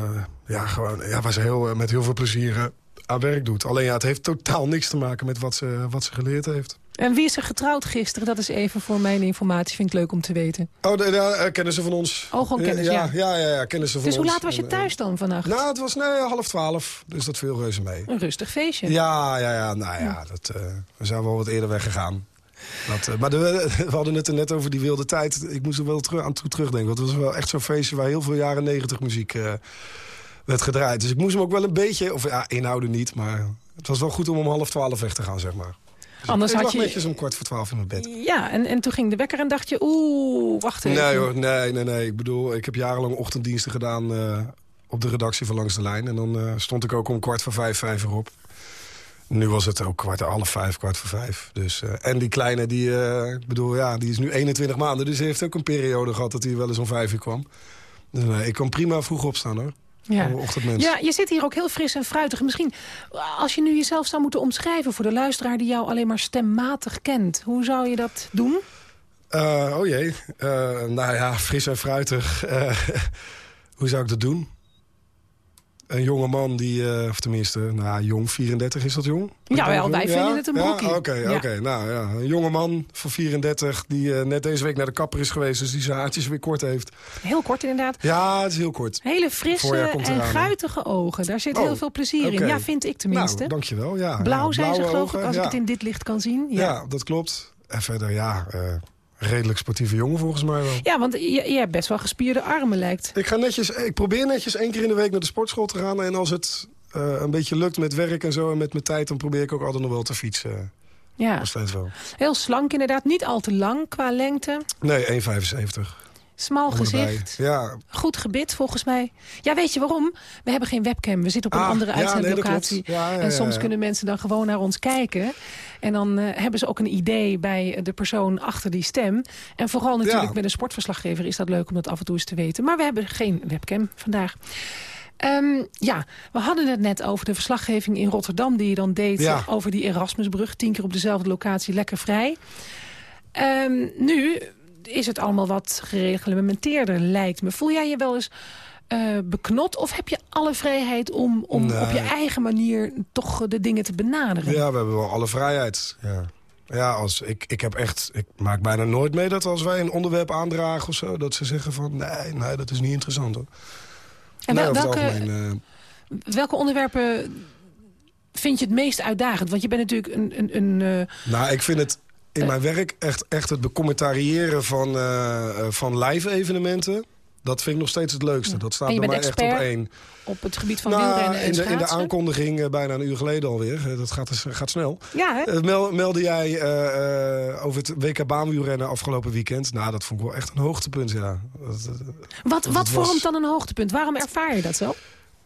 ja, gewoon, ja, waar ze heel, met heel veel plezier aan werk doet. Alleen ja, het heeft totaal niks te maken met wat ze, wat ze geleerd heeft. En wie is er getrouwd gisteren? Dat is even voor mijn informatie. Vind ik leuk om te weten. Oh, de, ja, eh, kennen ze van ons. Oh, gewoon kennis, ja. ja. Ja, ja, kennen ze van Dus hoe ons. laat was je eh, thuis dan vannacht? nou, het was nee, half twaalf. Dus dat viel reuze mee. Een rustig feestje. Ja, ja, ja. Nou ja, dat, eh, we zijn wel wat eerder weggegaan. Dat, maar de- we hadden het er net over die wilde tijd. Ik moest er wel terug, aan toe terugdenken. Want het was wel echt zo'n feestje waar heel veel jaren negentig muziek werd gedraaid. Dus ik moest hem ook wel een beetje, of ja, inhouden niet. Maar het was wel goed om om half twaalf weg te gaan, zeg maar. Dus Anders ik had je- netjes om kwart voor twaalf in mijn bed. Ja, en, en toen ging de wekker en dacht je... Oeh, wacht even. Nee hoor, nee, nee, nee. Ik bedoel, ik heb jarenlang ochtenddiensten gedaan eh, op de redactie van Langs de Lijn. En dan eh, stond ik ook om kwart voor vijf, vijf uur op. Nu was het ook kwart, half vijf, kwart voor vijf. Dus, eh, en die kleine, die, ik bedoel, ja, die is nu 21 maanden. Dus hij heeft ook een periode gehad dat hij wel eens om vijf uur kwam. Dus nee, ik kan prima vroeg opstaan hoor. Ja. Ochtendmens. Ja, je zit hier ook heel fris en fruitig. Misschien als je nu jezelf zou moeten omschrijven voor de luisteraar die jou alleen maar stemmatig kent. Hoe zou je dat doen? Eh, oh jee. Eh, nou ja, fris en fruitig. Eh, hoe zou ik dat doen? Een jonge man die, eh, of tenminste, nou jong, 34, is dat jong? Jawel, wij Ja? vinden het een broekie. Ja, oké, Ja. oké. Nou ja, een jonge man van 34 die eh, net deze week naar de kapper is geweest... dus die zijn haartjes weer kort heeft. Heel kort inderdaad. Ja, het is heel kort. Hele frisse en eraan, guitige ogen. Daar zit Oh, heel veel plezier in. Ja, vind ik tenminste. Nou, dankjewel. Ja, Blauw ja, zijn ze geloof ik, als ja. ik het in dit licht kan zien. Ja. Ja, dat klopt. En verder, ja, eh, redelijk sportieve jongen volgens mij wel. ja want je, je hebt best wel gespierde armen lijkt. Ik, ga netjes, ik probeer netjes één keer in de week naar de sportschool te gaan. En als het eh, een beetje lukt met werk en zo en met mijn tijd... dan probeer ik ook altijd nog wel te fietsen. Ja, Nog steeds wel. heel slank inderdaad. Niet al te lang qua lengte. Nee, 1,75. Smal gezicht. Ja, Goed gebit volgens mij. Ja, weet je waarom? We hebben geen webcam. We zitten op een Ah, andere ja, nee, dat uitzendlocatie. klopt. Ja, ja, en soms kunnen mensen dan gewoon naar ons kijken. En dan eh, hebben ze ook een idee bij de persoon achter die stem. En vooral natuurlijk met een sportverslaggever is dat leuk om dat af en toe eens te weten. Maar we hebben geen webcam vandaag. Ehm, ja, we hadden het net over de verslaggeving in Rotterdam... die je dan deed over die Erasmusbrug. Tien keer op dezelfde locatie, lekker vrij. Ehm, nu is het allemaal wat gereglementeerder, lijkt me. Voel jij je wel eens eh, beknot? Of heb je alle vrijheid om, om Nee. op je eigen manier... toch de dingen te benaderen? ja, we hebben wel alle vrijheid. Ja, ja als, ik, ik heb echt... Ik maak bijna nooit mee dat als wij een onderwerp aandragen of zo... dat ze zeggen van, nee, nee dat is niet interessant. Hoor. En wel- welke, algemeen, eh, welke onderwerpen vind je het meest uitdagend? Want je bent natuurlijk een... een, een eh, Nou, ik vind het in mijn werk echt, echt het becommentariëren van, eh, eh, van live evenementen... dat vind ik nog steeds het leukste. Dat staat bij mij echt op één. op het gebied van Nou, wielrennen en in, de, in de aankondiging eh, bijna een uur geleden alweer. Eh, dat gaat, dus- gaat snel. Ja, hè? Eh, mel- meldde jij eh, eh, over het WK baanwielrennen afgelopen weekend. Nou, dat vond ik wel echt een hoogtepunt, ja. Dat, eh, Wat, dat wat was- vormt dan een hoogtepunt? Waarom ervaar je dat zo?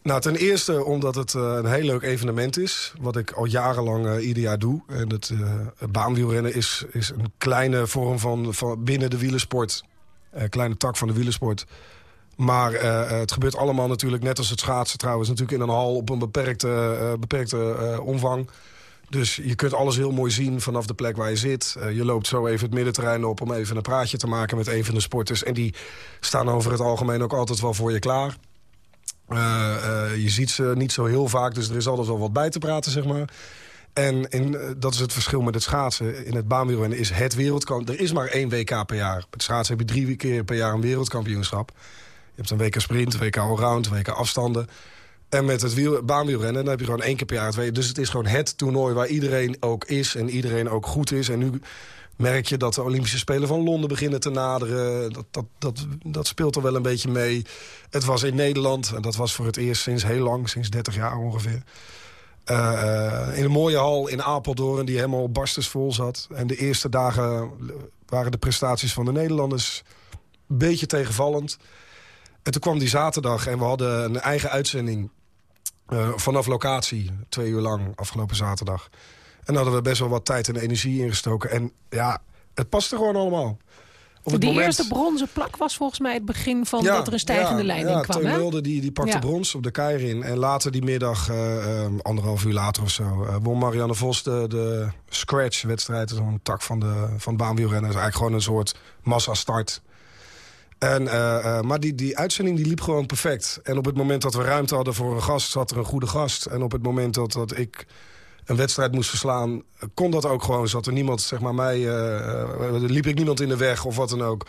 Nou, ten eerste omdat het eh, een heel leuk evenement is. Wat ik al jarenlang eh, ieder jaar doe. En het eh, het baanwielrennen is, is een kleine vorm van, van binnen de wielersport. Een kleine tak van de wielersport. Maar het gebeurt allemaal natuurlijk, net als het schaatsen trouwens... natuurlijk in een hal op een beperkte, beperkte omvang. Dus je kunt alles heel mooi zien vanaf de plek waar je zit. Je loopt zo even het middenterrein op om even een praatje te maken met een van de sporters. En die staan over het algemeen ook altijd wel voor je klaar. Eh, eh, je ziet ze niet zo heel vaak, dus er is altijd wel wat bij te praten, zeg maar. En eh, dat is het verschil met het schaatsen. In het baanwielrennen is het wereldkamp. Er is maar één WK per jaar. Met schaatsen heb je drie keer per jaar een wereldkampioenschap. Je hebt een WK sprint, WK allround, WK afstanden. En met het wiel, baanwielrennen dan heb je gewoon één keer per jaar het WK. Dus het is gewoon het toernooi waar iedereen ook is en iedereen ook goed is. En nu merk je dat de Olympische Spelen van Londen beginnen te naderen. Dat, dat, dat, dat speelt er wel een beetje mee. Het was in Nederland en dat was voor het eerst sinds heel lang, sinds 30 jaar ongeveer. Eh, eh, in een mooie hal in Apeldoorn die helemaal barstensvol zat. En de eerste dagen waren de prestaties van de Nederlanders een beetje tegenvallend. En toen kwam die zaterdag en we hadden een eigen uitzending eh, vanaf locatie. Twee uur lang afgelopen zaterdag. En daar hadden we best wel wat tijd en energie ingestoken. En ja, het paste gewoon allemaal. Die moment- eerste bronzen plak was volgens mij het begin van Ja, dat er een stijgende ja, lijn ja, in kwam. Hè? Mulder die, die pakte Ja. brons op de Keirin. En later die middag, eh, eh, anderhalf uur later of zo... eh, won Marianne Vos de, de Scratch-wedstrijd. Zo'n tak van de, van baanwielrennen. Dat is eigenlijk gewoon een soort massa-start. En, eh, maar die, die uitzending die liep gewoon perfect. En op het moment dat we ruimte hadden voor een gast... zat er een goede gast. En op het moment dat, dat ik een wedstrijd moest verslaan... kon dat ook gewoon. Zat er niemand, zeg maar, mij... eh, liep ik niemand in de weg of wat dan ook.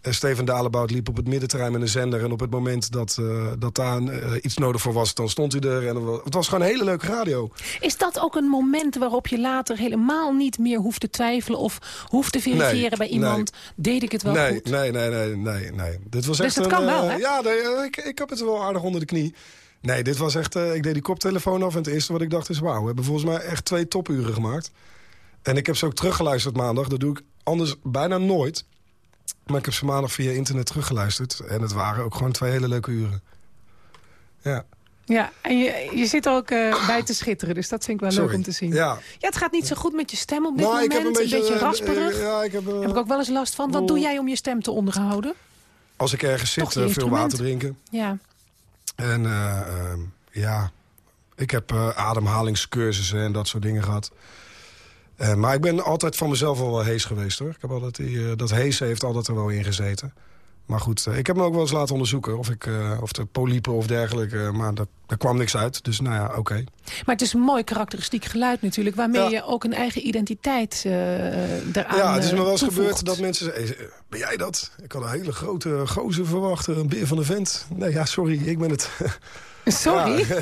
Eh, Steven Dalebout liep op het middenterrein met een zender. En op het moment dat, dat daar iets nodig voor was, dan stond hij er. En het was- het was gewoon een hele leuke radio. Is dat ook een moment waarop je later helemaal niet meer hoeft te twijfelen... of hoeft te verifiëren Nee, bij iemand, deed ik het wel nee, goed? nee, nee, nee, nee, nee. Dit was Dus echt het een, kan wel, hè? Ja, ik, ik heb het wel aardig onder de knie. Nee, dit was echt... eh, ik deed die koptelefoon af en het eerste wat ik dacht is... wauw, we hebben volgens mij echt twee topuren gemaakt. En ik heb ze ook teruggeluisterd maandag. Dat doe ik anders bijna nooit. Maar ik heb ze maandag via internet teruggeluisterd. En het waren ook gewoon twee hele leuke uren. Ja. Ja, en je, je zit ook eh, bij te schitteren, dus dat vind ik wel leuk om te zien. Ja. Ja, het gaat niet zo goed met je stem op dit Nou, moment. ik heb een beetje, eh, rasperig. ja, ik heb, heb ik ook wel eens last van. Wat doe jij om je stem te onderhouden? Als ik ergens Toch zit, veel water drinken. Ja. En eh, eh, ja, ik heb eh, ademhalingscursussen en dat soort dingen gehad. Eh, maar ik ben altijd van mezelf wel wel hees geweest, hoor. Ik heb altijd die, dat hees heeft altijd er wel in gezeten. Maar goed, eh, ik heb me ook wel eens laten onderzoeken... of, ik, eh, of de polypen of dergelijke, eh, maar daar, daar kwam niks uit. Dus nou ja, oké. Maar het is een mooi karakteristiek geluid natuurlijk... waarmee Ja. je ook een eigen identiteit eh eraan Ja, het is me wel eens gebeurd dat mensen zeggen... "Hey, ben jij dat? Ik had een hele grote gozer verwacht, een beer van de vent. Nee, ja, sorry, ik ben het. Sorry, Ja,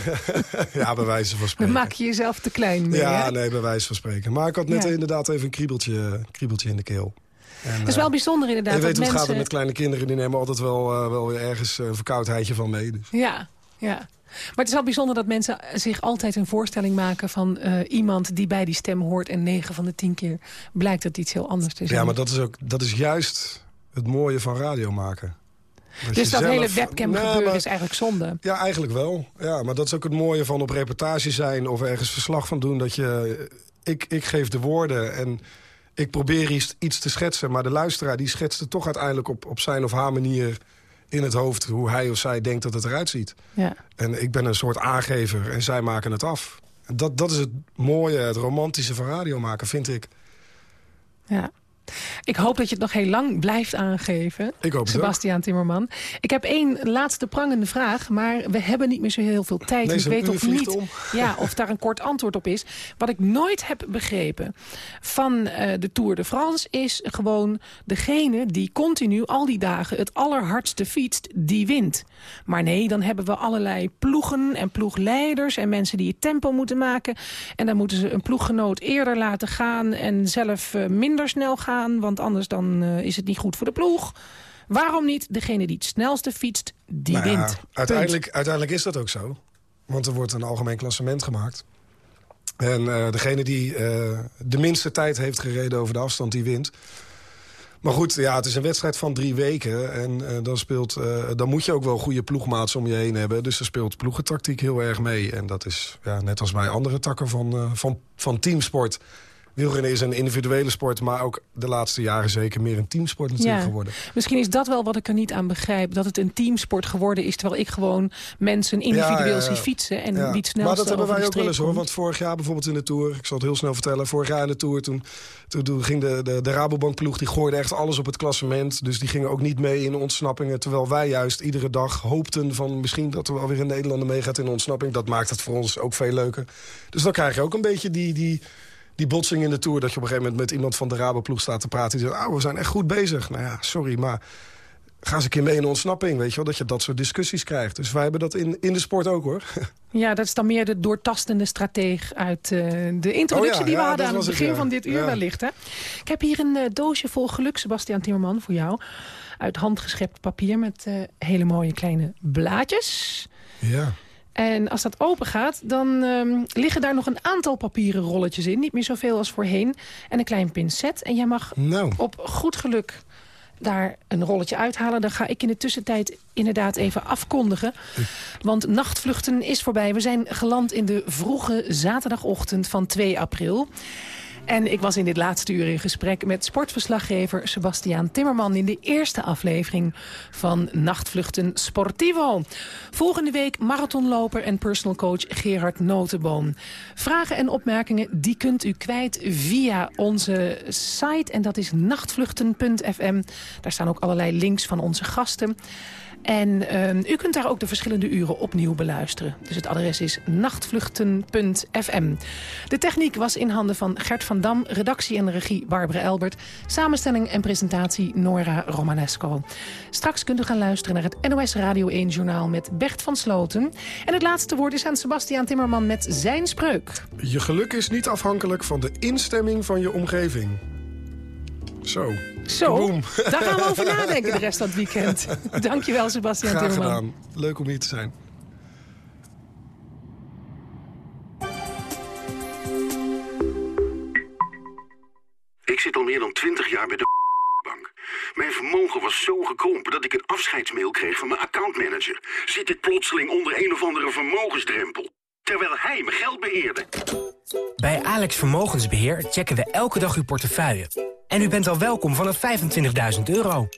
ja bij wijze van dan spreken. maak je jezelf te klein mee. ja, hè? nee, bij wijze van spreken. Maar ik had net Ja. inderdaad even een kriebeltje, kriebeltje in de keel. En, Het is eh, wel bijzonder inderdaad. je weet dat hoe het gaat met kleine kinderen. Die nemen altijd wel, eh, wel weer ergens een verkoudheidje van mee. Dus. Ja, ja. Maar het is wel bijzonder dat mensen zich altijd een voorstelling maken... van eh, iemand die bij die stem hoort... en 9 van de 10 keer blijkt het iets heel anders te zijn. Ja, maar dat is, ook, dat is juist het mooie van radio maken. Dat dus dat zelf- hele webcam Nee, gebeuren maar- is eigenlijk zonde. Ja, eigenlijk wel. Ja, maar dat is ook het mooie van op reportage zijn... of ergens verslag van doen. Dat je, ik, ik geef de woorden en ik probeer iets, iets te schetsen... maar de luisteraar die schetst het toch uiteindelijk op, op zijn of haar manier... in het hoofd hoe hij of zij denkt dat het eruit ziet. Ja. En ik ben een soort aangever en zij maken het af. Dat, dat is het mooie, het romantische van radio maken, vind ik. Ja. Ik hoop dat je het nog heel lang blijft aangeven. Ik hoop. Sebastiaan Timmerman. Ik heb één laatste prangende vraag, maar we hebben niet meer zo heel veel tijd. Nee, ik weet vliegt niet om. ja, of daar een kort antwoord op is. Wat ik nooit heb begrepen van eh, de Tour de France... is gewoon degene die continu al die dagen het allerhardste fietst, die wint. Maar nee, dan hebben we allerlei ploegen en ploegleiders... en mensen die het tempo moeten maken. En dan moeten ze een ploeggenoot eerder laten gaan... en zelf eh, minder snel gaan, want anders dan eh, is het niet goed voor de ploeg. Waarom niet degene die het snelste fietst, die Nou ja, wint? Uiteindelijk, uiteindelijk is dat ook zo. Want er wordt een algemeen klassement gemaakt. En eh, degene die de minste tijd heeft gereden over de afstand, die wint. Maar goed, ja, het is een wedstrijd van drie weken. En eh, dan, speelt, eh, dan moet je ook wel goede ploegmaats om je heen hebben. Dus er speelt ploegentactiek heel erg mee. En dat is ja, net als bij andere takken van, eh, van, van teamsport. Wielrennen is een individuele sport, maar ook de laatste jaren zeker meer een teamsport natuurlijk Ja. geworden. Misschien is dat wel wat ik er niet aan begrijp. Dat het een teamsport geworden is, terwijl ik gewoon mensen individueel Ja, zie fietsen. En het snelste Maar dat hebben wij ook wel eens hoor. Want vorig jaar bijvoorbeeld in de Tour... ik zal het heel snel vertellen. Vorig jaar in de Tour, toen, toen, toen ging de, de, de Rabobank-ploeg... die gooide echt alles op het klassement. Dus die gingen ook niet mee in ontsnappingen. Terwijl wij juist iedere dag hoopten van... misschien dat er wel weer een Nederlander meegaat in ontsnapping. Dat maakt het voor ons ook veel leuker. Dus dan krijg je ook een beetje die... die die botsing in de Tour, dat je op een gegeven moment met iemand van de Rabo-ploeg staat te praten. Die zegt, ah, we zijn echt goed bezig. Nou ja, sorry, maar ga eens een keer mee in de ontsnapping, weet je wel. Dat je dat soort discussies krijgt. Dus wij hebben dat in, in de sport ook, hoor. Ja, dat is dan meer de doortastende strateeg uit eh, de introductie Oh ja, die we ja, hadden aan het begin ja. van dit uur wellicht. Hè? Ik heb hier een eh, doosje vol geluk, Sebastian Timmerman, voor jou. Uit handgeschept papier met eh, hele mooie kleine blaadjes. Ja. En als dat open gaat, dan ehm, liggen daar nog een aantal papieren rolletjes in. Niet meer zoveel als voorheen. En een klein pincet. En jij mag Nou, op goed geluk daar een rolletje uithalen. Dan ga ik in de tussentijd inderdaad even afkondigen. Want nachtvluchten is voorbij. We zijn geland in de vroege zaterdagochtend van 2 april. En ik was in dit laatste uur in gesprek met sportverslaggever Sebastiaan Timmerman... in de eerste aflevering van Nachtvluchten Sportivo. Volgende week marathonloper en personal coach Gerard Notenboom. Vragen en opmerkingen die kunt u kwijt via onze site. En dat is nachtvluchten.fm. Daar staan ook allerlei links van onze gasten. En eh, u kunt daar ook de verschillende uren opnieuw beluisteren. Dus het adres is nachtvluchten.fm. De techniek was in handen van Gert van Dam, redactie en regie Barbara Elbert, samenstelling en presentatie Nora Romanesco. Straks kunt u gaan luisteren naar het NOS Radio 1 journaal met Bert van Sloten. En het laatste woord is aan Sebastiaan Timmerman met zijn spreuk. je geluk is niet afhankelijk van de instemming van je omgeving. Zo. Zo, daar gaan we over nadenken de rest van het weekend. Dankjewel Sebastiaan Graag Timmerman. gedaan. Leuk om hier te zijn. Ik zit al meer dan twintig jaar bij de bank. Mijn vermogen was zo gekrompen dat ik een afscheidsmail kreeg van mijn accountmanager. Zit ik plotseling onder een of andere vermogensdrempel. Terwijl hij mijn geld beheerde. Bij Alex Vermogensbeheer checken we elke dag uw portefeuille. En u bent al welkom vanaf 25.000 euro.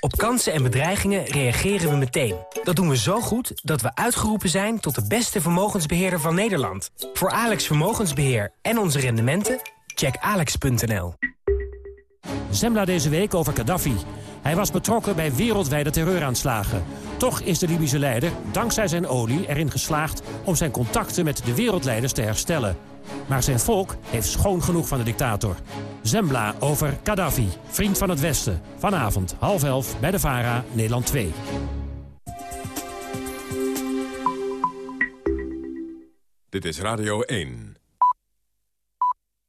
Op kansen en bedreigingen reageren we meteen. Dat doen we zo goed dat we uitgeroepen zijn tot de beste vermogensbeheerder van Nederland. Voor Alex Vermogensbeheer en onze rendementen, check alex.nl. Zembla deze week over Gaddafi. Hij was betrokken bij wereldwijde terreuraanslagen. Toch is de Libische leider, dankzij zijn olie, erin geslaagd... om zijn contacten met de wereldleiders te herstellen. Maar zijn volk heeft schoon genoeg van de dictator. Zembla over Gaddafi, vriend van het Westen. Vanavond half elf bij de VARA, Nederland 2. Dit is Radio 1.